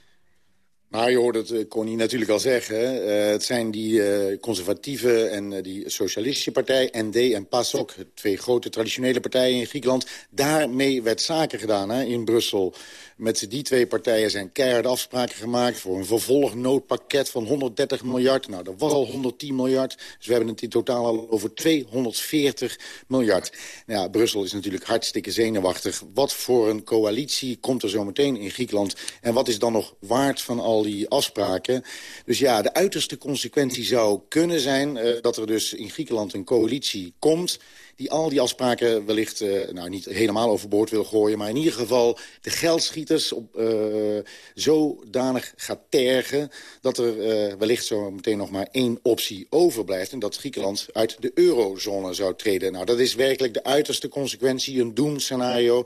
Nou, je hoort het uh, Connie natuurlijk al zeggen. Uh, het zijn die uh, conservatieve en die socialistische partij, ND en PASOK... twee grote traditionele partijen in Griekenland. Daarmee werd zaken gedaan hè, in Brussel. Met die twee partijen zijn keiharde afspraken gemaakt... voor een vervolgnoodpakket van 130 miljard. Nou, dat was al 110 miljard. Dus we hebben het in totaal al over 240 miljard. Nou ja, Brussel is natuurlijk hartstikke zenuwachtig. Wat voor een coalitie komt er zo meteen in Griekenland? En wat is dan nog waard van al die afspraken? Dus ja, de uiterste consequentie zou kunnen zijn... Uh, dat er dus in Griekenland een coalitie komt die al die afspraken wellicht uh, nou, niet helemaal overboord wil gooien... maar in ieder geval de geldschieters op, uh, zodanig gaat tergen... dat er uh, wellicht zo meteen nog maar één optie overblijft... en dat Griekenland uit de eurozone zou treden. Nou, dat is werkelijk de uiterste consequentie, een doemscenario.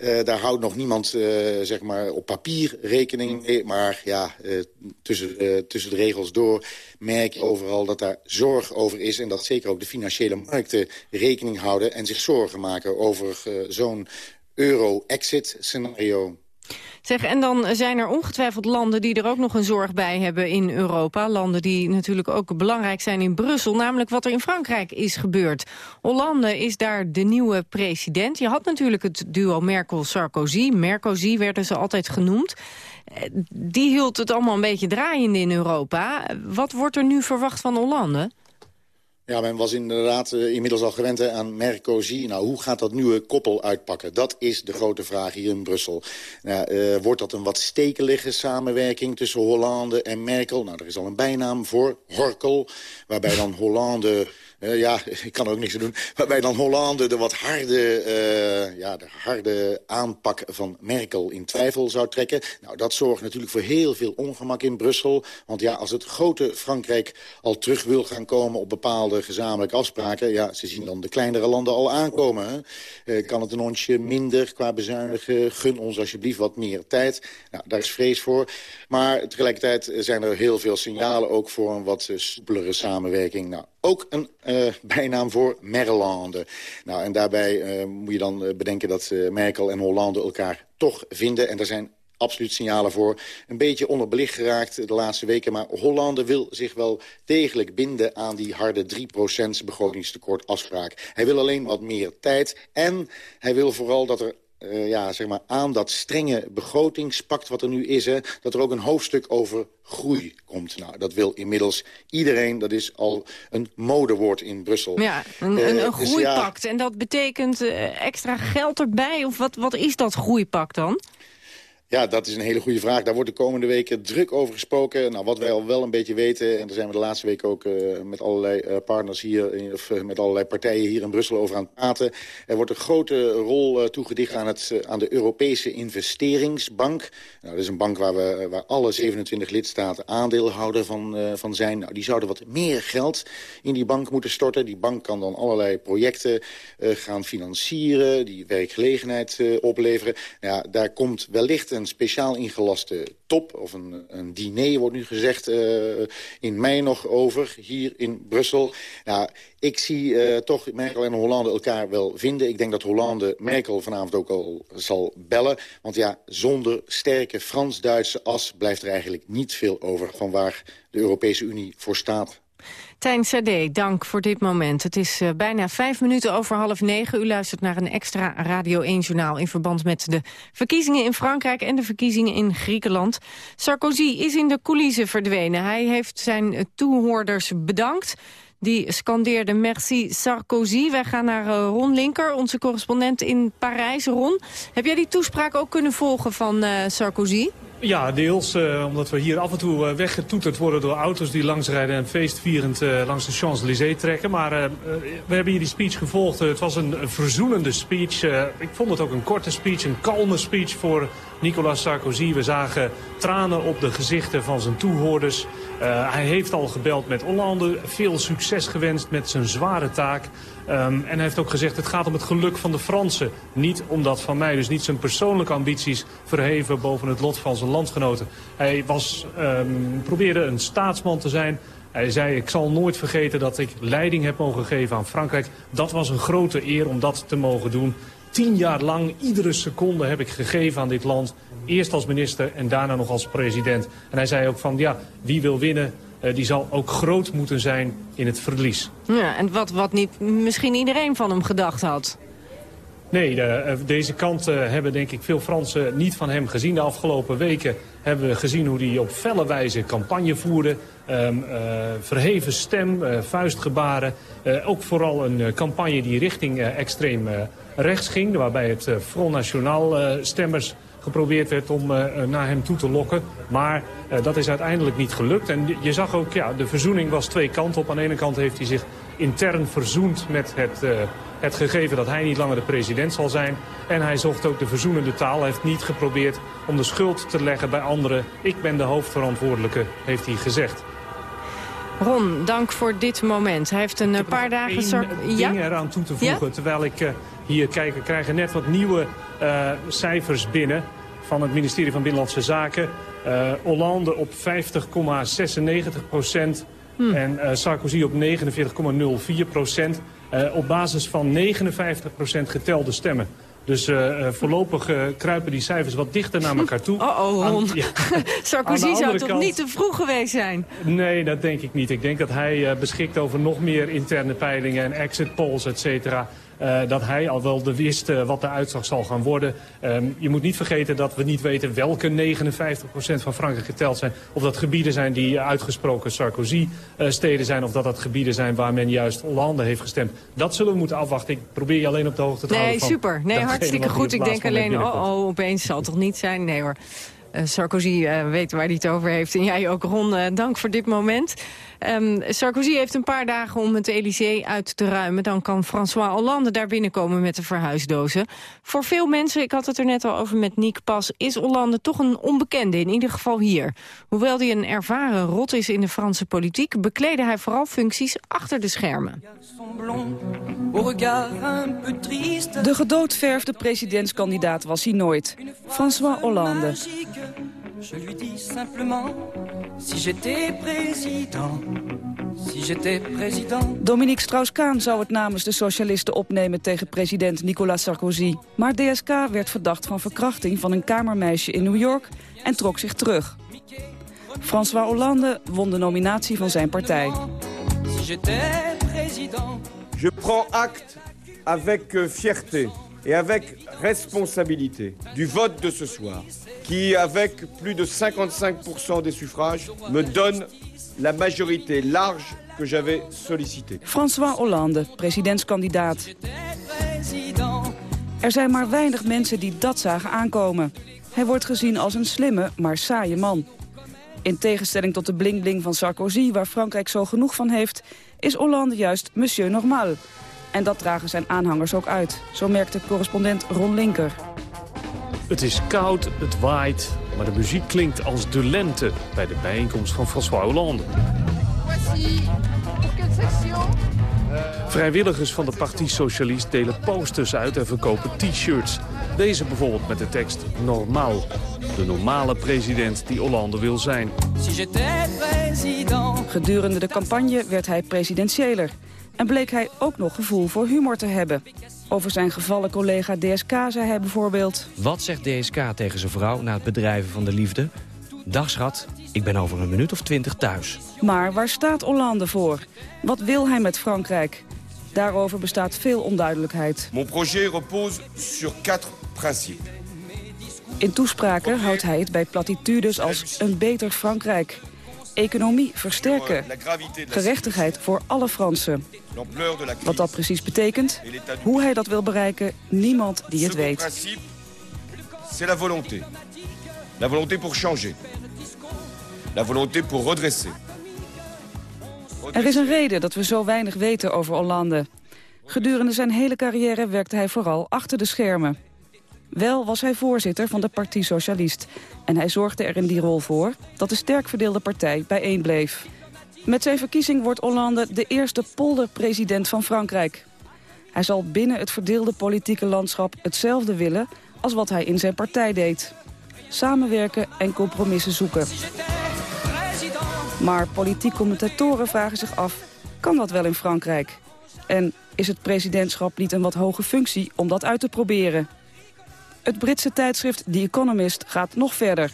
Daar houdt nog niemand zeg maar op papier rekening mee... maar ja, tussen, tussen de regels door merk je overal dat daar zorg over is... en dat zeker ook de financiële markten rekening houden... en zich zorgen maken over zo'n euro-exit-scenario. Zeg, en dan zijn er ongetwijfeld landen die er ook nog een zorg bij hebben in Europa. Landen die natuurlijk ook belangrijk zijn in Brussel. Namelijk wat er in Frankrijk is gebeurd. Hollande is daar de nieuwe president. Je had natuurlijk het duo Merkel-Sarkozy. Merkozy werden ze altijd genoemd. Eh, die hield het allemaal een beetje draaiende in Europa. Wat wordt er nu verwacht van Hollande? Ja, men was inderdaad uh, inmiddels al gewend aan Mercosi. Nou, hoe gaat dat nieuwe koppel uitpakken? Dat is de grote vraag hier in Brussel. Nou, uh, wordt dat een wat stekelige samenwerking tussen Hollande en Merkel? Nou, er is al een bijnaam voor, Horkel, waarbij dan Hollande uh, ja, ik kan er ook niks aan doen. Waarbij dan Hollande de wat harde, uh, ja, de harde aanpak van Merkel in twijfel zou trekken. Nou, dat zorgt natuurlijk voor heel veel ongemak in Brussel. Want ja, als het grote Frankrijk al terug wil gaan komen op bepaalde gezamenlijke afspraken... ja, ze zien dan de kleinere landen al aankomen. Uh, kan het een onsje minder qua bezuinigen? Gun ons alsjeblieft wat meer tijd. Nou, daar is vrees voor. Maar tegelijkertijd zijn er heel veel signalen ook voor een wat soepelere samenwerking. Nou, ook een uh, bijnaam voor Merlande. Nou, en daarbij uh, moet je dan uh, bedenken dat Merkel en Hollande elkaar toch vinden. En er zijn absoluut signalen voor. Een beetje onderbelicht geraakt de laatste weken. Maar Hollande wil zich wel degelijk binden aan die harde 3% begrotingstekort afspraak. Hij wil alleen wat meer tijd. En hij wil vooral dat er uh, ja, zeg maar aan dat strenge begrotingspact wat er nu is... Hè, dat er ook een hoofdstuk over groei komt. Nou, dat wil inmiddels iedereen. Dat is al een modewoord in Brussel. Ja, een, uh, een, een dus groeipact. Ja, en dat betekent uh, extra geld erbij? Of wat, wat is dat groeipact dan? Ja, dat is een hele goede vraag. Daar wordt de komende weken druk over gesproken. Nou, wat wij al wel een beetje weten, en daar zijn we de laatste week ook uh, met allerlei uh, partners hier, of uh, met allerlei partijen hier in Brussel over aan het praten. Er wordt een grote rol toegedicht aan, het, aan de Europese investeringsbank. Nou, dat is een bank waar, we, waar alle 27 lidstaten aandeelhouder van, van zijn. Nou, die zouden wat meer geld in die bank moeten storten. Die bank kan dan allerlei projecten gaan financieren, die werkgelegenheid opleveren. Nou, ja, daar komt wellicht een speciaal ingelaste top, of een, een diner wordt nu gezegd, uh, in mei nog over, hier in Brussel. Nou, ik zie uh, toch Merkel en Hollande elkaar wel vinden. Ik denk dat Hollande Merkel vanavond ook al zal bellen. Want ja, zonder sterke Frans-Duitse as blijft er eigenlijk niet veel over... van waar de Europese Unie voor staat. Tijn Sade, dank voor dit moment. Het is uh, bijna vijf minuten over half negen. U luistert naar een extra Radio 1-journaal... in verband met de verkiezingen in Frankrijk en de verkiezingen in Griekenland. Sarkozy is in de coulissen verdwenen. Hij heeft zijn toehoorders bedankt. Die scandeerde merci Sarkozy. Wij gaan naar uh, Ron Linker, onze correspondent in Parijs. Ron, heb jij die toespraak ook kunnen volgen van uh, Sarkozy? Ja, deels. Uh, omdat we hier af en toe uh, weggetoeterd worden door auto's die langsrijden en feestvierend uh, langs de Champs-Élysées trekken. Maar we hebben hier die speech gevolgd. het was een verzoenende speech. ik vond het ook een korte speech, een kalme speech voor Nicolas Sarkozy. We zagen tranen op de gezichten van zijn toehoorders. hij heeft al gebeld met Hollande. Veel succes gewenst met zijn zware taak. Um, en hij heeft ook gezegd, het gaat om het geluk van de Fransen. Niet om dat van mij, dus niet zijn persoonlijke ambities verheven boven het lot van zijn landgenoten. Hij was, um, probeerde een staatsman te zijn. Hij zei, ik zal nooit vergeten dat ik leiding heb mogen geven aan Frankrijk. Dat was een grote eer om dat te mogen doen. Tien jaar lang, iedere seconde heb ik gegeven aan dit land. Eerst als minister en daarna nog als president. En hij zei ook van, ja, wie wil winnen die zal ook groot moeten zijn in het verlies. Ja, en wat, wat niet misschien iedereen van hem gedacht had. Nee, de, uh, deze kant uh, hebben denk ik veel Fransen niet van hem gezien. De afgelopen weken hebben we gezien hoe hij op felle wijze campagne voerde. Um, verheven stem, vuistgebaren. ook vooral een campagne die richting extreem rechts ging. Waarbij het Front National stemmers geprobeerd werd om uh, naar hem toe te lokken. Maar uh, dat is uiteindelijk niet gelukt. En je zag ook, ja, de verzoening was twee kanten op. Aan de ene kant heeft hij zich intern verzoend met het, uh, het gegeven dat hij niet langer de president zal zijn. En hij zocht ook de verzoenende taal. Hij heeft niet geprobeerd om de schuld te leggen bij anderen. Ik ben de hoofdverantwoordelijke, heeft hij gezegd. Ron, dank voor dit moment. Hij heeft een paar dagen... Een ding ja? eraan toe te voegen, ja? terwijl ik uh, hier kijk. We krijgen net wat nieuwe uh, cijfers binnen van het ministerie van Binnenlandse Zaken. Uh, Hollande op 50,96 procent hmm. en uh, Sarkozy op 49,04 procent. op basis van 59 procent getelde stemmen. Dus uh, voorlopig uh, kruipen die cijfers wat dichter naar elkaar toe. Oh, oh, Ron. Ja. Sarkozy zou toch kant... niet te vroeg geweest zijn? Nee, dat denk ik niet. Ik denk dat hij uh, beschikt over nog meer interne peilingen en exit polls, et cetera. Uh, dat hij al wel de wist uh, wat de uitslag zal gaan worden. Um, je moet niet vergeten dat we niet weten welke 59% van Frankrijk geteld zijn. Of dat gebieden zijn die uitgesproken Sarkozy-steden uh, zijn. Of dat dat gebieden zijn waar men juist Hollande heeft gestemd. Dat zullen we moeten afwachten. Ik probeer je alleen op de hoogte te nee, houden Nee, super. Nee, hartstikke goed. Ik denk alleen, oh, oh, opeens zal het toch niet zijn? Nee hoor. Uh, Sarkozy uh, weet waar hij het over heeft. En jij ook, Ron, uh, dank voor dit moment. Um, Sarkozy heeft een paar dagen om het Elysée uit te ruimen. Dan kan François Hollande daar binnenkomen met de verhuisdozen. Voor veel mensen, ik had het er net al over met Nick Pas... is Hollande toch een onbekende, in ieder geval hier. Hoewel hij een ervaren rot is in de Franse politiek... bekleedde hij vooral functies achter de schermen. De gedoodverfde presidentskandidaat was hij nooit. François Hollande. Je lui dis simplement, si j'étais président, si j'étais président. Dominique Strauss-Kaan zou het namens de socialisten opnemen tegen president Nicolas Sarkozy. Maar DSK werd verdacht van verkrachting van een kamermeisje in New York en trok zich terug. François Hollande won de nominatie van zijn partij. Si j'étais président. Je prends acte avec fierté et avec responsabilité du vote de ce soir, qui, avec plus de 55% des suffrages, me donne la majorité large que j'avais sollicitée. François Hollande, presidentskandidaat. Er zijn maar weinig mensen die dat zagen aankomen. Hij wordt gezien als een slimme, maar saaie man. In tegenstelling tot de bling-bling van Sarkozy, waar Frankrijk zo genoeg van heeft... is Hollande juist monsieur normal. En dat dragen zijn aanhangers ook uit. Zo merkte correspondent Ron Linker. Het is koud, het waait, maar de muziek klinkt als de lente... bij de bijeenkomst van François Hollande. Vrijwilligers van de Parti Socialist delen posters uit en verkopen t-shirts. Deze bijvoorbeeld met de tekst Normaal. De normale president die Hollande wil zijn. Gedurende de campagne werd hij presidentiëler. En bleek hij ook nog gevoel voor humor te hebben. Over zijn gevallen collega DSK zei hij bijvoorbeeld... Wat zegt DSK tegen zijn vrouw na het bedrijven van de liefde? Dag schat, ik ben over een minuut of twintig thuis. Maar waar staat Hollande voor? Wat wil hij met Frankrijk? Daarover bestaat veel onduidelijkheid. Mon projet repose sur quatre principes. In toespraken houdt hij het bij platitudes als een beter Frankrijk. Economie versterken. Gerechtigheid voor alle Fransen. Wat dat precies betekent, hoe hij dat wil bereiken, niemand die het weet. C'est la volonté. La volonté pour changer. La volonté pour redresser. Er is een reden dat we zo weinig weten over Hollande. Gedurende zijn hele carrière werkte hij vooral achter de schermen. Wel was hij voorzitter van de Partie Socialist. En hij zorgde er in die rol voor dat de sterk verdeelde partij bijeen bleef. Met zijn verkiezing wordt Hollande de eerste polderpresident van Frankrijk. Hij zal binnen het verdeelde politieke landschap hetzelfde willen... als wat hij in zijn partij deed. Samenwerken en compromissen zoeken. Maar politiek commentatoren vragen zich af, kan dat wel in Frankrijk? En is het presidentschap niet een wat hoge functie om dat uit te proberen? Het Britse tijdschrift The Economist gaat nog verder.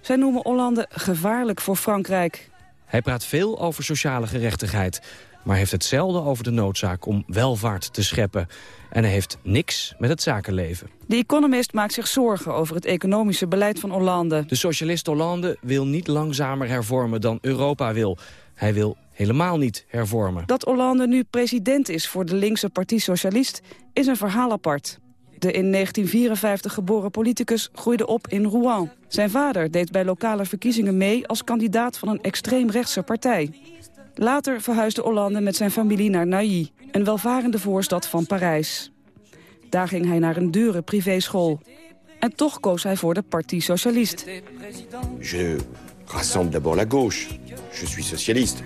Zij noemen Hollande gevaarlijk voor Frankrijk. Hij praat veel over sociale gerechtigheid maar heeft het zelden over de noodzaak om welvaart te scheppen. En hij heeft niks met het zakenleven. De Economist maakt zich zorgen over het economische beleid van Hollande. De socialist Hollande wil niet langzamer hervormen dan Europa wil. Hij wil helemaal niet hervormen. Dat Hollande nu president is voor de linkse Partie Socialist is een verhaal apart. De in 1954 geboren politicus groeide op in Rouen. Zijn vader deed bij lokale verkiezingen mee als kandidaat van een extreemrechtse partij. Later verhuisde Hollande met zijn familie naar Neuilly, een welvarende voorstad van Parijs. Daar ging hij naar een dure privéschool. En toch koos hij voor de Partie Socialiste. Je rassemble d'abord la gauche. Je suis socialiste.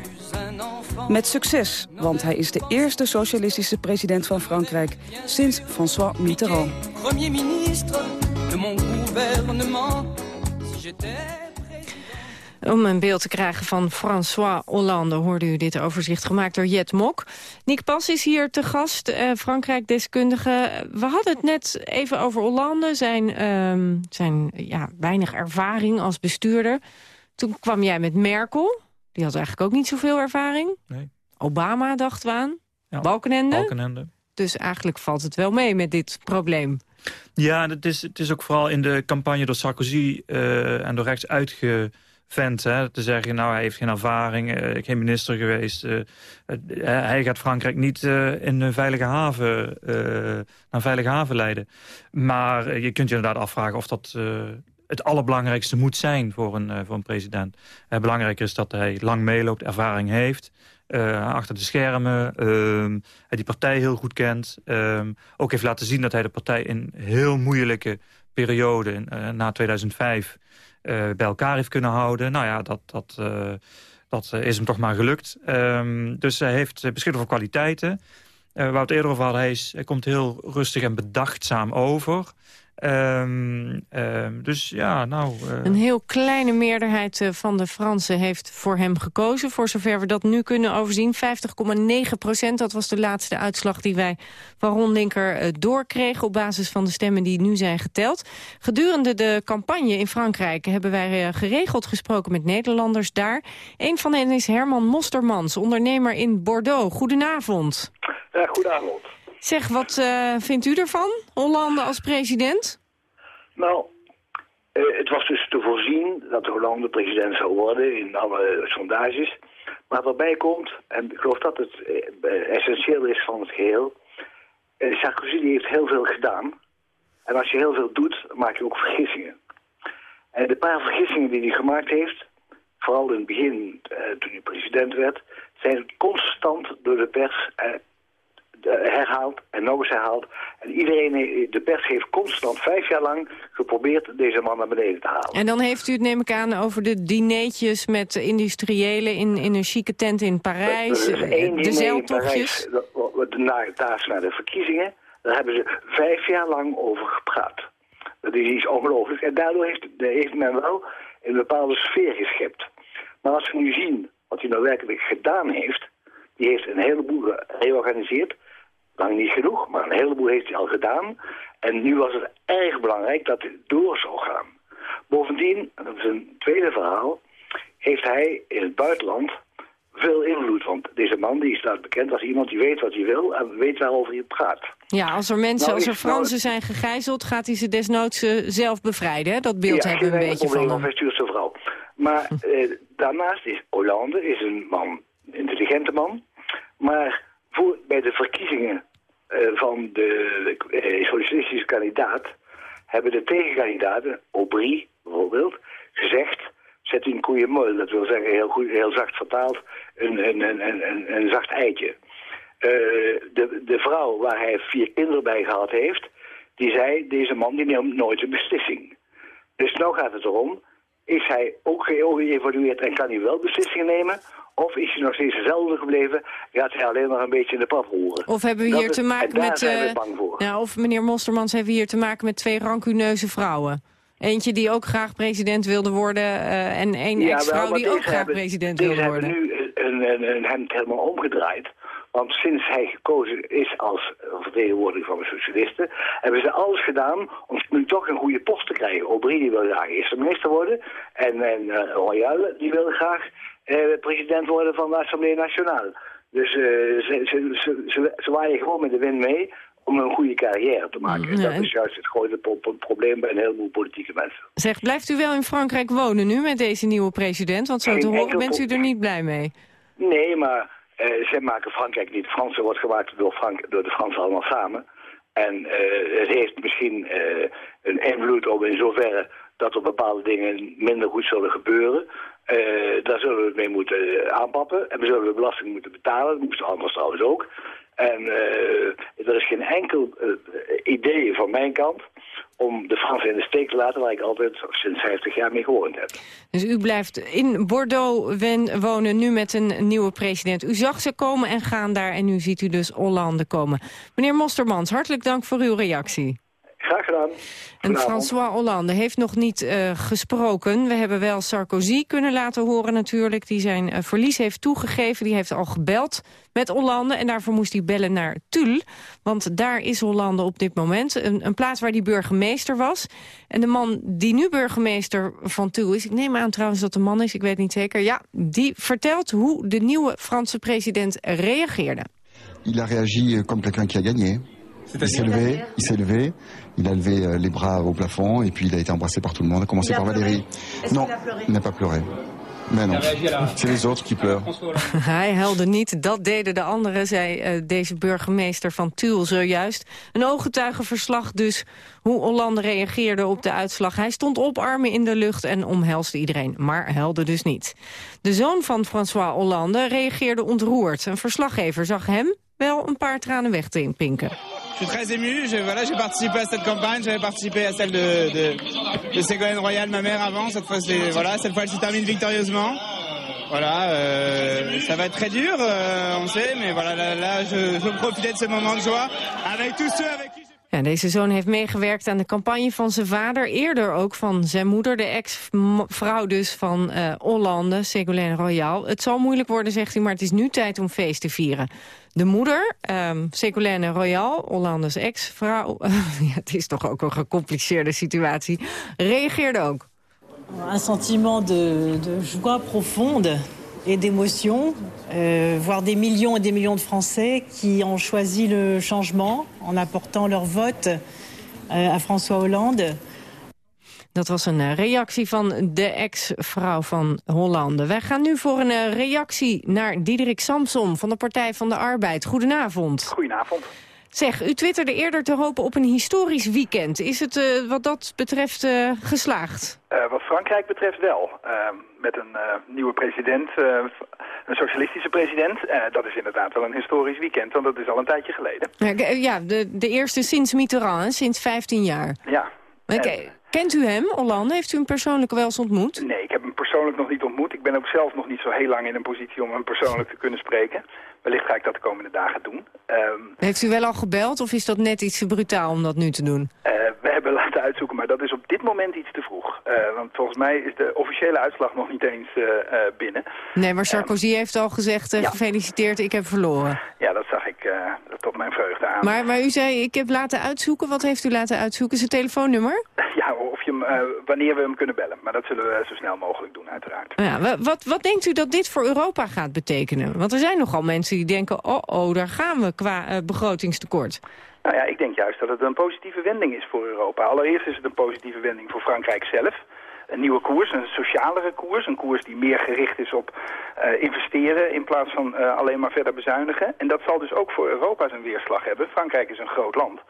Met succes, want hij is de eerste socialistische president van Frankrijk sinds François Mitterrand. Premier ministre de mon gouvernement. Om een beeld te krijgen van François Hollande hoorde u dit overzicht gemaakt door Jet Mok. Nick Pas is hier te gast, eh, Frankrijk-deskundige. We hadden het net even over Hollande, zijn, ehm, zijn ja, weinig ervaring als bestuurder. Toen kwam jij met Merkel, die had eigenlijk ook niet zoveel ervaring. Nee. Obama dachten we aan, ja, Balkenende. Balkenende. Dus eigenlijk valt het wel mee met dit probleem. Ja, het is, het is ook vooral in de campagne door Sarkozy uh, en door rechts uitge vent. Hè, te zeggen, nou, hij heeft geen ervaring, uh, geen minister geweest. Uh, hij gaat Frankrijk niet in een veilige haven, naar een veilige haven leiden. Maar je kunt je inderdaad afvragen of dat het allerbelangrijkste moet zijn voor een, voor een president. belangrijker is dat hij lang meeloopt, ervaring heeft... achter de schermen, hij die partij heel goed kent. Uh, ook heeft laten zien dat hij de partij in heel moeilijke periode... Na 2005 eh, bij elkaar heeft kunnen houden. Nou ja, dat, dat, eh, dat eh, is hem toch maar gelukt. Ehm, dus hij heeft beschikt over kwaliteiten. Waar we het eerder over hadden, hij, is, hij komt heel rustig en bedachtzaam over. Um, dus ja, nou... Uh... Een heel kleine meerderheid eh, van de Fransen heeft voor hem gekozen. Voor zover we dat nu kunnen overzien. 50,9 procent, dat was de laatste uitslag die wij van Ron Linker uh, doorkregen... op basis van de stemmen die nu zijn geteld. Gedurende de campagne in Frankrijk hebben wij geregeld gesproken met Nederlanders daar. Een van hen is Herman Mostermans, ondernemer in Bordeaux. Goedenavond. Ja, goedenavond. Zeg, wat uh, vindt u ervan, Hollande als president? Nou, uh, het was dus te voorzien dat Hollande president zou worden in alle sondages. Maar waarbij komt, en ik geloof dat het uh, essentieel is van het geheel... Sarkozy heeft heel veel gedaan. En als je heel veel doet, maak je ook vergissingen. En de paar vergissingen die hij gemaakt heeft, vooral in het begin eh, toen hij president werd, zijn constant door de pers eh, herhaald en nog eens herhaald. En iedereen, de pers heeft constant vijf jaar lang geprobeerd deze man naar beneden te halen. En dan heeft u het, neem ik aan, over de dineetjes met industriëlen in, in een chique tent in Parijs. Er één de zeiltochtjes. Daar naar de verkiezingen. Daar hebben ze vijf jaar lang over gepraat. Dat is iets ongelooflijks. En daardoor heeft, heeft men wel een bepaalde sfeer geschept. Maar als we nu zien wat hij nou werkelijk gedaan heeft... die heeft een heleboel gereorganiseerd. Lang niet genoeg, maar een heleboel heeft hij al gedaan. En nu was het erg belangrijk dat het door zou gaan. Bovendien, en dat is een tweede verhaal... heeft hij in het buitenland veel invloed. Want deze man die staat bekend als iemand die weet wat hij wil en weet waarover hij praat. Ja, als er mensen, nou, als er Fransen zijn gegijzeld, gaat hij ze desnoods uh, zelf bevrijden. Hè? Dat beeld ja, hebben we een beetje van hem. stuurt zijn vrouw. Maar eh, daarnaast is Hollande is een man, een intelligente man. Maar bij de verkiezingen uh, van de socialistische kandidaat... hebben de tegenkandidaten, Aubry bijvoorbeeld, gezegd... zet u een koeienmul, dat wil zeggen heel, goed, heel zacht vertaald, een, een, een, een, een zacht eitje. Uh, de, de vrouw waar hij vier kinderen bij gehad heeft... die zei, deze man die neemt nooit een beslissing. Dus nu gaat het erom, is hij ook geëvalueerd en kan hij wel beslissingen nemen... Of is hij nog steeds dezelfde gebleven? Gaat hij alleen nog een beetje in de pap roeren? Of hebben we hier te maken met... Uh, ja, of meneer Mostermans hebben we hier te maken met twee rancuneuze vrouwen. Eentje die ook graag president wilde worden uh, en één ja, ex-vrouw die ook graag president wilde worden. Nu een, een, een hemd helemaal omgedraaid. Want sinds hij gekozen is als vertegenwoordiger van de socialisten... hebben ze alles gedaan om nu toch een goede post te krijgen. Aubry die wil graag eerste minister worden. En, en uh, Royale die wil graag eh, president worden van de Assemblée Nationale. Dus uh, ze, ze, ze, ze, waaien gewoon met de wind mee om een goede carrière te maken. En dat is juist het grote probleem bij een heleboel politieke mensen. Zeg, blijft u wel in Frankrijk wonen nu met deze nieuwe president? Want zo te horen bent u er niet blij mee. Nee, maar uh, zij maken Frankrijk niet. Fransen wordt gemaakt door, Frank door de Fransen allemaal samen. En uh, het heeft misschien uh, een invloed op in zoverre dat er bepaalde dingen minder goed zullen gebeuren. Uh, daar zullen we mee moeten aanpakken. En we zullen de belasting moeten betalen. Dat moesten anders trouwens ook. En uh, er is geen enkel idee van mijn kant om de Fransen in de steek te laten... waar ik altijd sinds 50 jaar mee gewoond heb. Dus u blijft in Bordeaux wonen, nu met een nieuwe president. U zag ze komen en gaan daar en nu ziet u dus Hollande komen. Meneer Mostermans, hartelijk dank voor uw reactie. Graag gedaan. En François Hollande heeft nog niet uh, gesproken. We hebben wel Sarkozy kunnen laten horen natuurlijk. Die zijn uh, verlies heeft toegegeven. Die heeft al gebeld met Hollande. En daarvoor moest hij bellen naar Tulle. Want daar is Hollande op dit moment. Een, een plaats waar die burgemeester was. En de man die nu burgemeester van Tulle is... ik neem aan trouwens dat de man is, ik weet niet zeker. Ja, die vertelt hoe de nieuwe Franse president reageerde. Il a réagi comme quelqu'un qui a gagné. Il s'est levé, il s'est levé, il a levé euh, les bras au plafond et puis il a été embrassé par tout le monde, a commencé par Valérie. Non, il n'a pas pleuré. Mais non, c'est les autres qui pleurent. Hij huilde niet, dat deden de anderen, zei uh, deze burgemeester van Tuul zojuist. Een ooggetuigenverslag dus, hoe Hollande reageerde op de uitslag. Hij stond op, armen in de lucht en omhelsde iedereen, maar huilde dus niet. De zoon van François Hollande reageerde ontroerd. Een verslaggever zag hem wel een paar tranen weg te pinken. Je suis très ému. J'ai voilà, participé à cette campagne. J'avais participé à celle de, de, de Ségolène Royal, ma mère, avant. Cette fois, voilà, cette fois, elle se termine victorieusement. Voilà, euh, ça va être très dur, euh, on sait, mais voilà, là, là je, je profiter de ce moment de joie avec tous ceux avec qui Ja, deze zoon heeft meegewerkt aan de campagne van zijn vader. Eerder ook van zijn moeder, de ex-vrouw dus van uh, Hollande, Ségolène Royal. Het zal moeilijk worden, zegt hij, maar het is nu tijd om feest te vieren. De moeder, um, Ségolène Royal, Hollandes ex-vrouw... ja, het is toch ook een gecompliceerde situatie, reageerde ook. Un sentiment de, de joie profonde et d'émotion, euh, voir des millions et des millions de Français qui ont choisi le changement en apportant leur vote euh, à François Hollande. Dat was een eh, reactie van de ex-vrouw van Hollande. Wij gaan nu voor een eh, reactie naar Diederik Samsom van de Partij van de Arbeid. Goedenavond. Goedenavond. Zeg, u twitterde eerder te hopen op een historisch weekend. Is het uh, wat dat betreft uh, geslaagd? Uh, wat Frankrijk betreft wel. Met een nieuwe president, een socialistische president. dat is inderdaad wel een historisch weekend, want dat is al een tijdje geleden. Ja, de, de eerste sinds Mitterrand, hè? sinds 15 jaar. Ja. Okay. Kent u hem, Hollande? Heeft u hem persoonlijk wel eens ontmoet? Nee, ik heb hem persoonlijk nog niet ontmoet. Ik ben ook zelf nog niet zo heel lang in een positie om hem persoonlijk te kunnen spreken. Wellicht ga ik dat de komende dagen doen. Um, Heeft u wel al gebeld of is dat net iets te brutaal om dat nu te doen? Uh, we hebben laten uitzoeken, maar dat is op dit moment iets te vroeg. Uh, want volgens mij is de officiële uitslag nog niet eens uh, binnen. Nee, maar Sarkozy um, heeft al gezegd, ja. gefeliciteerd, ik heb verloren. Ja, dat zag ik tot mijn vreugde aan. Maar, maar u zei, ik heb laten uitzoeken. Wat heeft u laten uitzoeken? Zijn telefoonnummer? ja, of je hem, wanneer we hem kunnen bellen. Maar dat zullen we zo snel mogelijk doen, uiteraard. Ja, wat, wat denkt u dat dit voor Europa gaat betekenen? Want er zijn nogal mensen die denken, oh, oh, daar gaan we qua begrotingstekort? Nou ja, ik denk juist dat het een positieve wending is voor Europa. Allereerst is het een positieve wending voor Frankrijk zelf. Een nieuwe koers, een socialere koers. Een koers die meer gericht is op uh, investeren in plaats van uh, alleen maar verder bezuinigen. En dat zal dus ook voor Europa zijn weerslag hebben. Frankrijk is een groot land.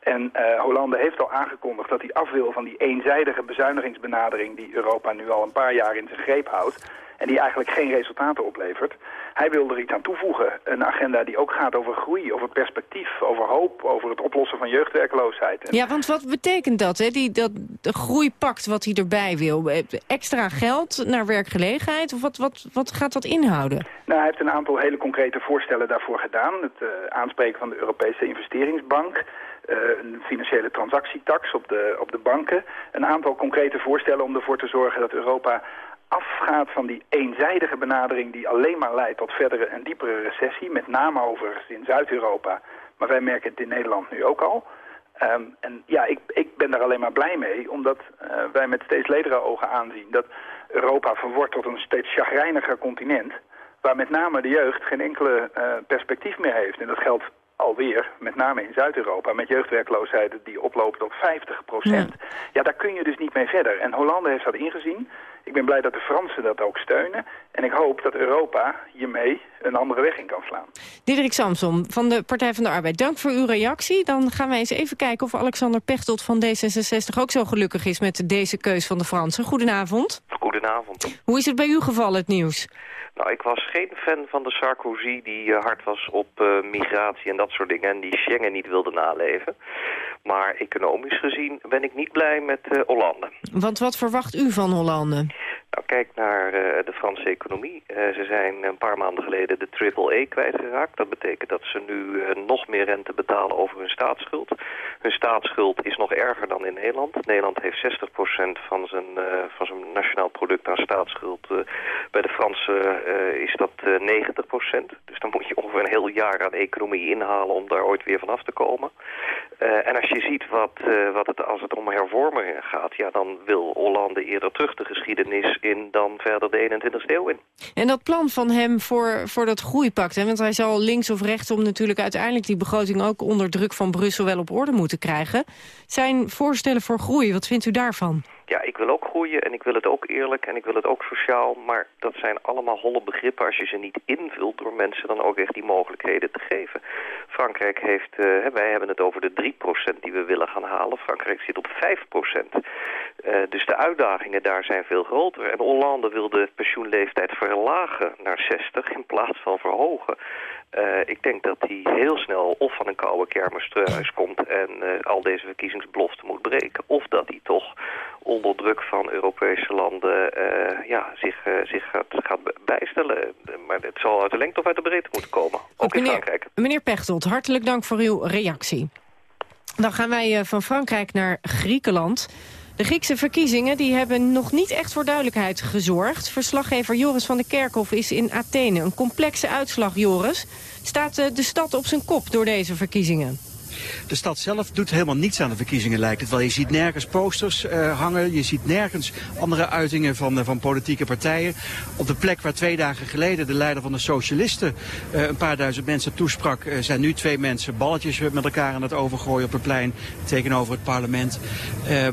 En uh, Hollande heeft al aangekondigd dat hij af wil van die eenzijdige bezuinigingsbenadering die Europa nu al een paar jaar in zijn greep houdt en die eigenlijk geen resultaten oplevert. Hij wil er iets aan toevoegen. Een agenda die ook gaat over groei, over perspectief, over hoop, over het oplossen van jeugdwerkloosheid. Ja, want wat betekent dat, hè? Die, dat de groeipact wat hij erbij wil? Extra geld naar werkgelegenheid? Of wat, wat, wat gaat dat inhouden? Nou, hij heeft een aantal hele concrete voorstellen daarvoor gedaan. Het uh, aanspreken van de Europese investeringsbank. Uh, een financiële transactietax op de, op de banken. Een aantal concrete voorstellen om ervoor te zorgen dat Europa afgaat van die eenzijdige benadering die alleen maar leidt tot verdere en diepere recessie, met name overigens in Zuid-Europa. Maar wij merken het in Nederland nu ook al. Um, en ja, ik, ik ben daar alleen maar blij mee, omdat uh, wij met steeds ledere ogen aanzien dat Europa verwordt tot een steeds chagrijniger continent, waar met name de jeugd geen enkele uh, perspectief meer heeft. En dat geldt alweer, met name in Zuid-Europa, met jeugdwerkloosheid die oplopen tot 50 procent. Ja. ja, daar kun je dus niet mee verder. En Hollande heeft dat ingezien. Ik ben blij dat de Fransen dat ook steunen. En ik hoop dat Europa hiermee een andere weg in kan slaan. Diederik Samsom van de Partij van de Arbeid, dank voor uw reactie. Dan gaan wij eens even kijken of Alexander Pechtold van D66 ook zo gelukkig is met deze keus van de Fransen. Goedenavond. Goedenavond. Hoe is het bij u gevallen, het nieuws? Nou, ik was geen fan van de Sarkozy die uh, hard was op uh, migratie en dat soort dingen... en die Schengen niet wilde naleven. Maar economisch gezien ben ik niet blij met uh, Hollande. Want wat verwacht u van Hollande? Nou, kijk naar de Franse economie. ze zijn een paar maanden geleden de triple-E kwijtgeraakt. Dat betekent dat ze nu nog meer rente betalen over hun staatsschuld. Hun staatsschuld is nog erger dan in Nederland. Nederland heeft 60% van zijn, van zijn nationaal product aan staatsschuld. bij de Franse uh, is dat uh, 90% Dus dan moet je ongeveer een heel jaar aan economie inhalen om daar ooit weer vanaf te komen. En als je ziet wat, wat het, als het om hervormingen gaat, ja, dan wil Hollande eerder terug de geschiedenis in dan verder de 21ste eeuw in. En dat plan van hem voor, voor dat groeipact, hè, want hij zal links of rechtsom natuurlijk uiteindelijk die begroting ook onder druk van Brussel wel op orde moeten krijgen. Zijn voorstellen voor groei, wat vindt u daarvan? Ja, ik wil ook groeien en ik wil het ook eerlijk en ik wil het ook sociaal. Maar dat zijn allemaal holle begrippen als je ze niet invult door mensen dan ook echt die mogelijkheden te geven. Frankrijk heeft, uh, wij hebben het over de 3% die we willen gaan halen. Frankrijk zit op 5%. Uh, dus de uitdagingen daar zijn veel groter. En Hollande wil de pensioenleeftijd verlagen naar 60 in plaats van verhogen. Uh, ik denk dat hij heel snel of van een koude kermis thuis komt en uh, al deze verkiezingsbeloften moet breken. Of dat hij toch onder druk van Europese landen uh, ja, zich, zich gaat, gaat bijstellen. Maar het zal uit de lengte of uit de breedte moeten komen. Ook meneer, in Frankrijk. Meneer Pechtold, hartelijk dank voor uw reactie. Dan gaan wij van Frankrijk naar Griekenland. De Griekse verkiezingen die hebben nog niet echt voor duidelijkheid gezorgd. Verslaggever Joris van der Kerkhof is in Athene. Een complexe uitslag, Joris. Staat de stad op zijn kop door deze verkiezingen? De stad zelf doet helemaal niets aan de verkiezingen, lijkt het wel. Je ziet nergens posters uh, hangen, je ziet nergens andere uitingen van, uh, van politieke partijen. Op de plek waar twee dagen geleden de leider van de socialisten uh, een paar duizend mensen toesprak... zijn nu twee mensen balletjes met elkaar aan het overgooien op het plein tegenover het parlement.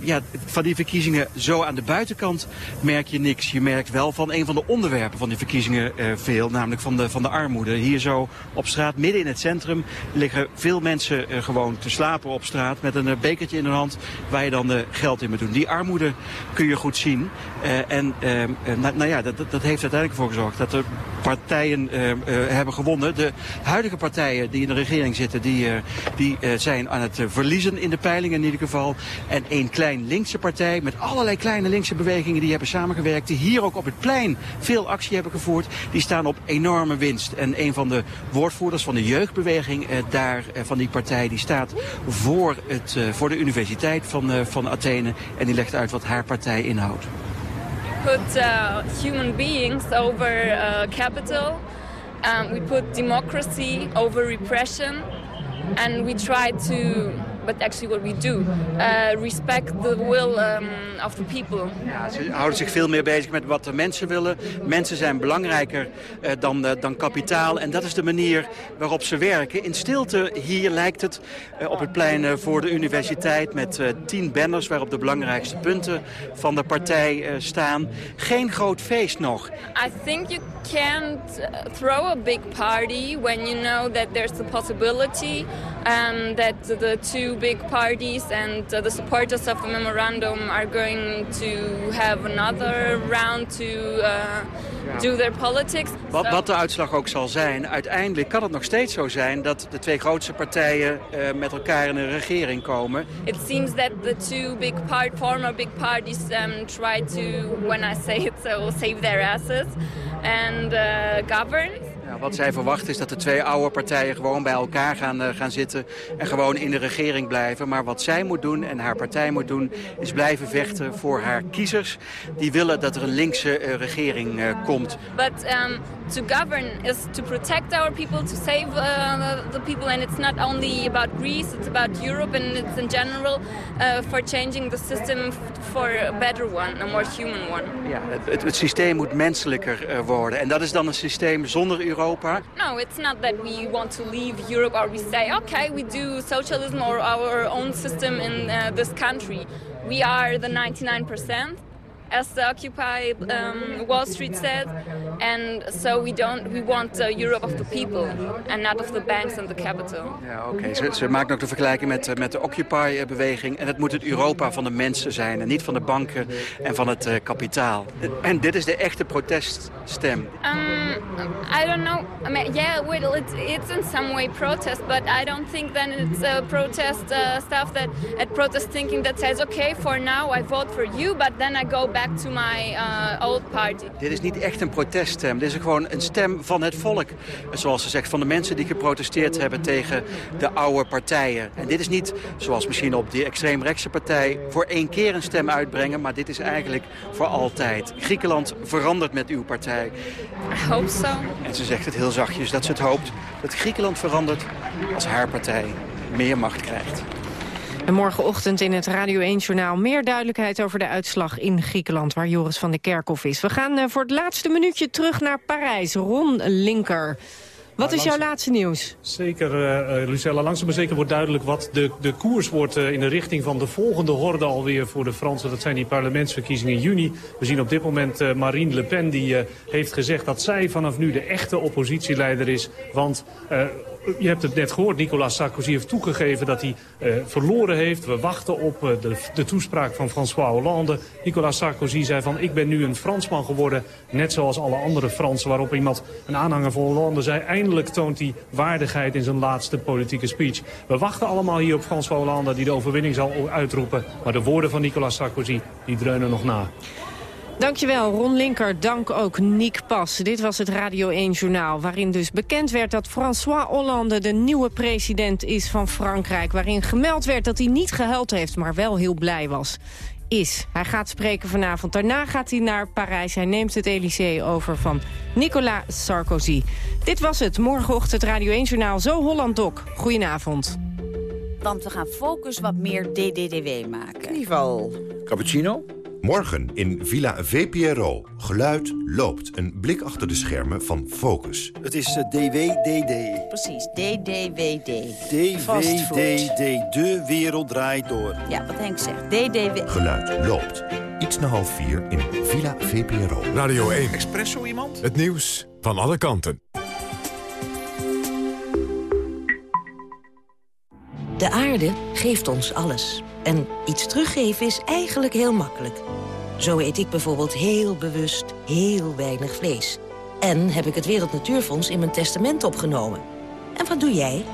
ja, van die verkiezingen zo aan de buitenkant merk je niks. Je merkt wel van een van de onderwerpen van die verkiezingen veel, namelijk van de, van de armoede. Hier zo op straat, midden in het centrum, liggen veel mensen gewoon te slapen op straat met een bekertje in hun hand waar je dan geld in moet doen. Die armoede kun je goed zien. Uh, en uh, nou, nou, ja, dat, dat heeft uiteindelijk voor gezorgd dat de partijen uh, hebben gewonnen. De huidige partijen die in de regering zitten, die, die zijn aan het verliezen in de peilingen in ieder geval. En een klein linkse partij met allerlei kleine linkse bewegingen die hebben samengewerkt. Die hier ook op het plein veel actie hebben gevoerd. Die staan op enorme winst. En een van de woordvoerders van de jeugdbeweging daar, van die partij, die staat voor, het, voor de universiteit van, van Athene. En die legt uit wat haar partij inhoudt. Put uh, human beings over capital. Um, we put democracy over repression. And we try to but actually what we do. Uh, respect the will um, of the people. Ja, ze houden zich veel meer bezig met wat de mensen willen. Mensen zijn belangrijker uh, dan, uh, dan kapitaal. En dat is de manier waarop ze werken. In stilte hier lijkt het uh, op het plein voor de universiteit... met tien banners waarop de belangrijkste punten van de partij staan. Geen groot feest nog. I think you can't throw a big party when you know that there's the possibility um, that the two big parties and uh, the supporters of the memorandum are going to have another round to uh, do their politics. Wat, wat, de uitslag ook zal zijn, uiteindelijk kan het nog steeds zo zijn dat de twee grootste partijen uh, met elkaar in een regering komen. It seems that the two big part, former big parties um, try to, when I say it so, save their asses and uh, govern. Ja, wat zij verwacht is dat de twee oude partijen gewoon bij elkaar gaan, uh, gaan zitten en gewoon in de regering blijven. Maar wat zij moet doen en haar partij moet doen is blijven vechten voor haar kiezers. Die willen dat er een linkse uh, regering uh, komt. But um, to govern is to protect our people, to save the people. And it's not only about Greece, it's about Europe and it's in general for changing the system for a better one, a more human one. Ja, het, het systeem moet menselijker worden. En dat is dan een systeem zonder Europa Europa? No, it's not that we want to leave Europe or we say, okay, we do socialism or our own system in uh, this country. We are the 99% as the Occupy um, Wall Street said. And so we don't we want the Europe of the people and not of the banks and the capital. Ja, oké. Okay. Ze, ze maakt ook de vergelijking met, met de Occupy-beweging. En het moet het Europa van de mensen zijn en niet van de banken en van het uh, kapitaal. En dit is de echte proteststem. Um, I don't know. I mean, yeah, well, it's, it's in some way protest, but I don't think that it's a protest uh, stuff that at protest thinking that says, okay, for now I vote for you, but then I go back to my uh, old party. Dit is niet echt een proteststem. Dit is gewoon een stem van het volk. Zoals ze zegt, van de mensen die geprotesteerd hebben tegen de oude partijen. En dit is niet, zoals misschien op die extreemrechtse partij... voor één keer een stem uitbrengen, maar dit is eigenlijk voor altijd. Griekenland verandert met uw partij. I hope so. En ze zegt het heel zachtjes dat ze het hoopt dat Griekenland verandert als haar partij meer macht krijgt. En morgenochtend in het Radio 1-journaal meer duidelijkheid over de uitslag in Griekenland, waar Joris van der Kerkhof is. We gaan uh, voor het laatste minuutje terug naar Parijs. Ron Linker. Wat is jouw laatste nieuws? Zeker, uh, Lucella. Langzaam maar zeker wordt duidelijk wat de, de koers wordt uh, in de richting van de volgende horde alweer voor de Fransen. Dat zijn die parlementsverkiezingen in juni. We zien op dit moment uh, Marine Le Pen die heeft gezegd dat zij vanaf nu de echte oppositieleider is. Want je hebt het net gehoord, Nicolas Sarkozy heeft toegegeven dat hij uh, verloren heeft. We wachten op uh, de, de, toespraak van François Hollande. Nicolas Sarkozy zei van ik ben nu een Fransman geworden, net zoals alle andere Fransen. Waarop iemand, een aanhanger van Hollande, zei eindelijk toont hij waardigheid in zijn laatste politieke speech. We wachten allemaal hier op François Hollande die de overwinning zal uitroepen. Maar de woorden van Nicolas Sarkozy, die dreunen nog na. Dankjewel, Ron Linker. Dank ook Niek Pas. Dit was het Radio 1-journaal, waarin dus bekend werd dat François Hollande de nieuwe president is van Frankrijk. Waarin gemeld werd dat hij niet gehuild heeft, maar wel heel blij was. Is. Hij gaat spreken vanavond. Daarna gaat hij naar Parijs. Hij neemt het Elysée over van Nicolas Sarkozy. Dit was het. Morgenochtend Radio 1-journaal Zo Holland Doc. Goedenavond. want we gaan Focus wat meer DDDW maken. Knieval. Cappuccino? Morgen in Villa VPRO. Geluid loopt. Een blik achter de schermen van Focus. Het is uh, DWDD. Precies, DDWD. DWDD. De wereld draait door. Ja, wat Henk zegt. DDW. Geluid loopt. Iets na half vier in Villa VPRO. Radio 1. Expresso iemand? Het nieuws van alle kanten. De aarde geeft ons alles. En iets teruggeven is eigenlijk heel makkelijk. Zo eet ik bijvoorbeeld heel bewust heel weinig vlees. En heb ik het Wereld Natuurfonds in mijn testament opgenomen. En wat doe jij?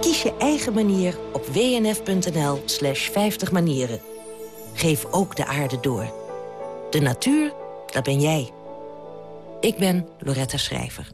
Kies je eigen manier op wnf.nl slash 50 manieren. Geef ook de aarde door. De natuur, dat ben jij. Ik ben Loretta Schrijver.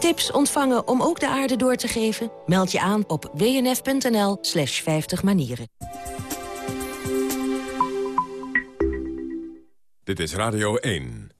Tips ontvangen om ook de aarde door te geven? Meld je aan op wnf.nl slash 50 manieren. Dit is Radio 1.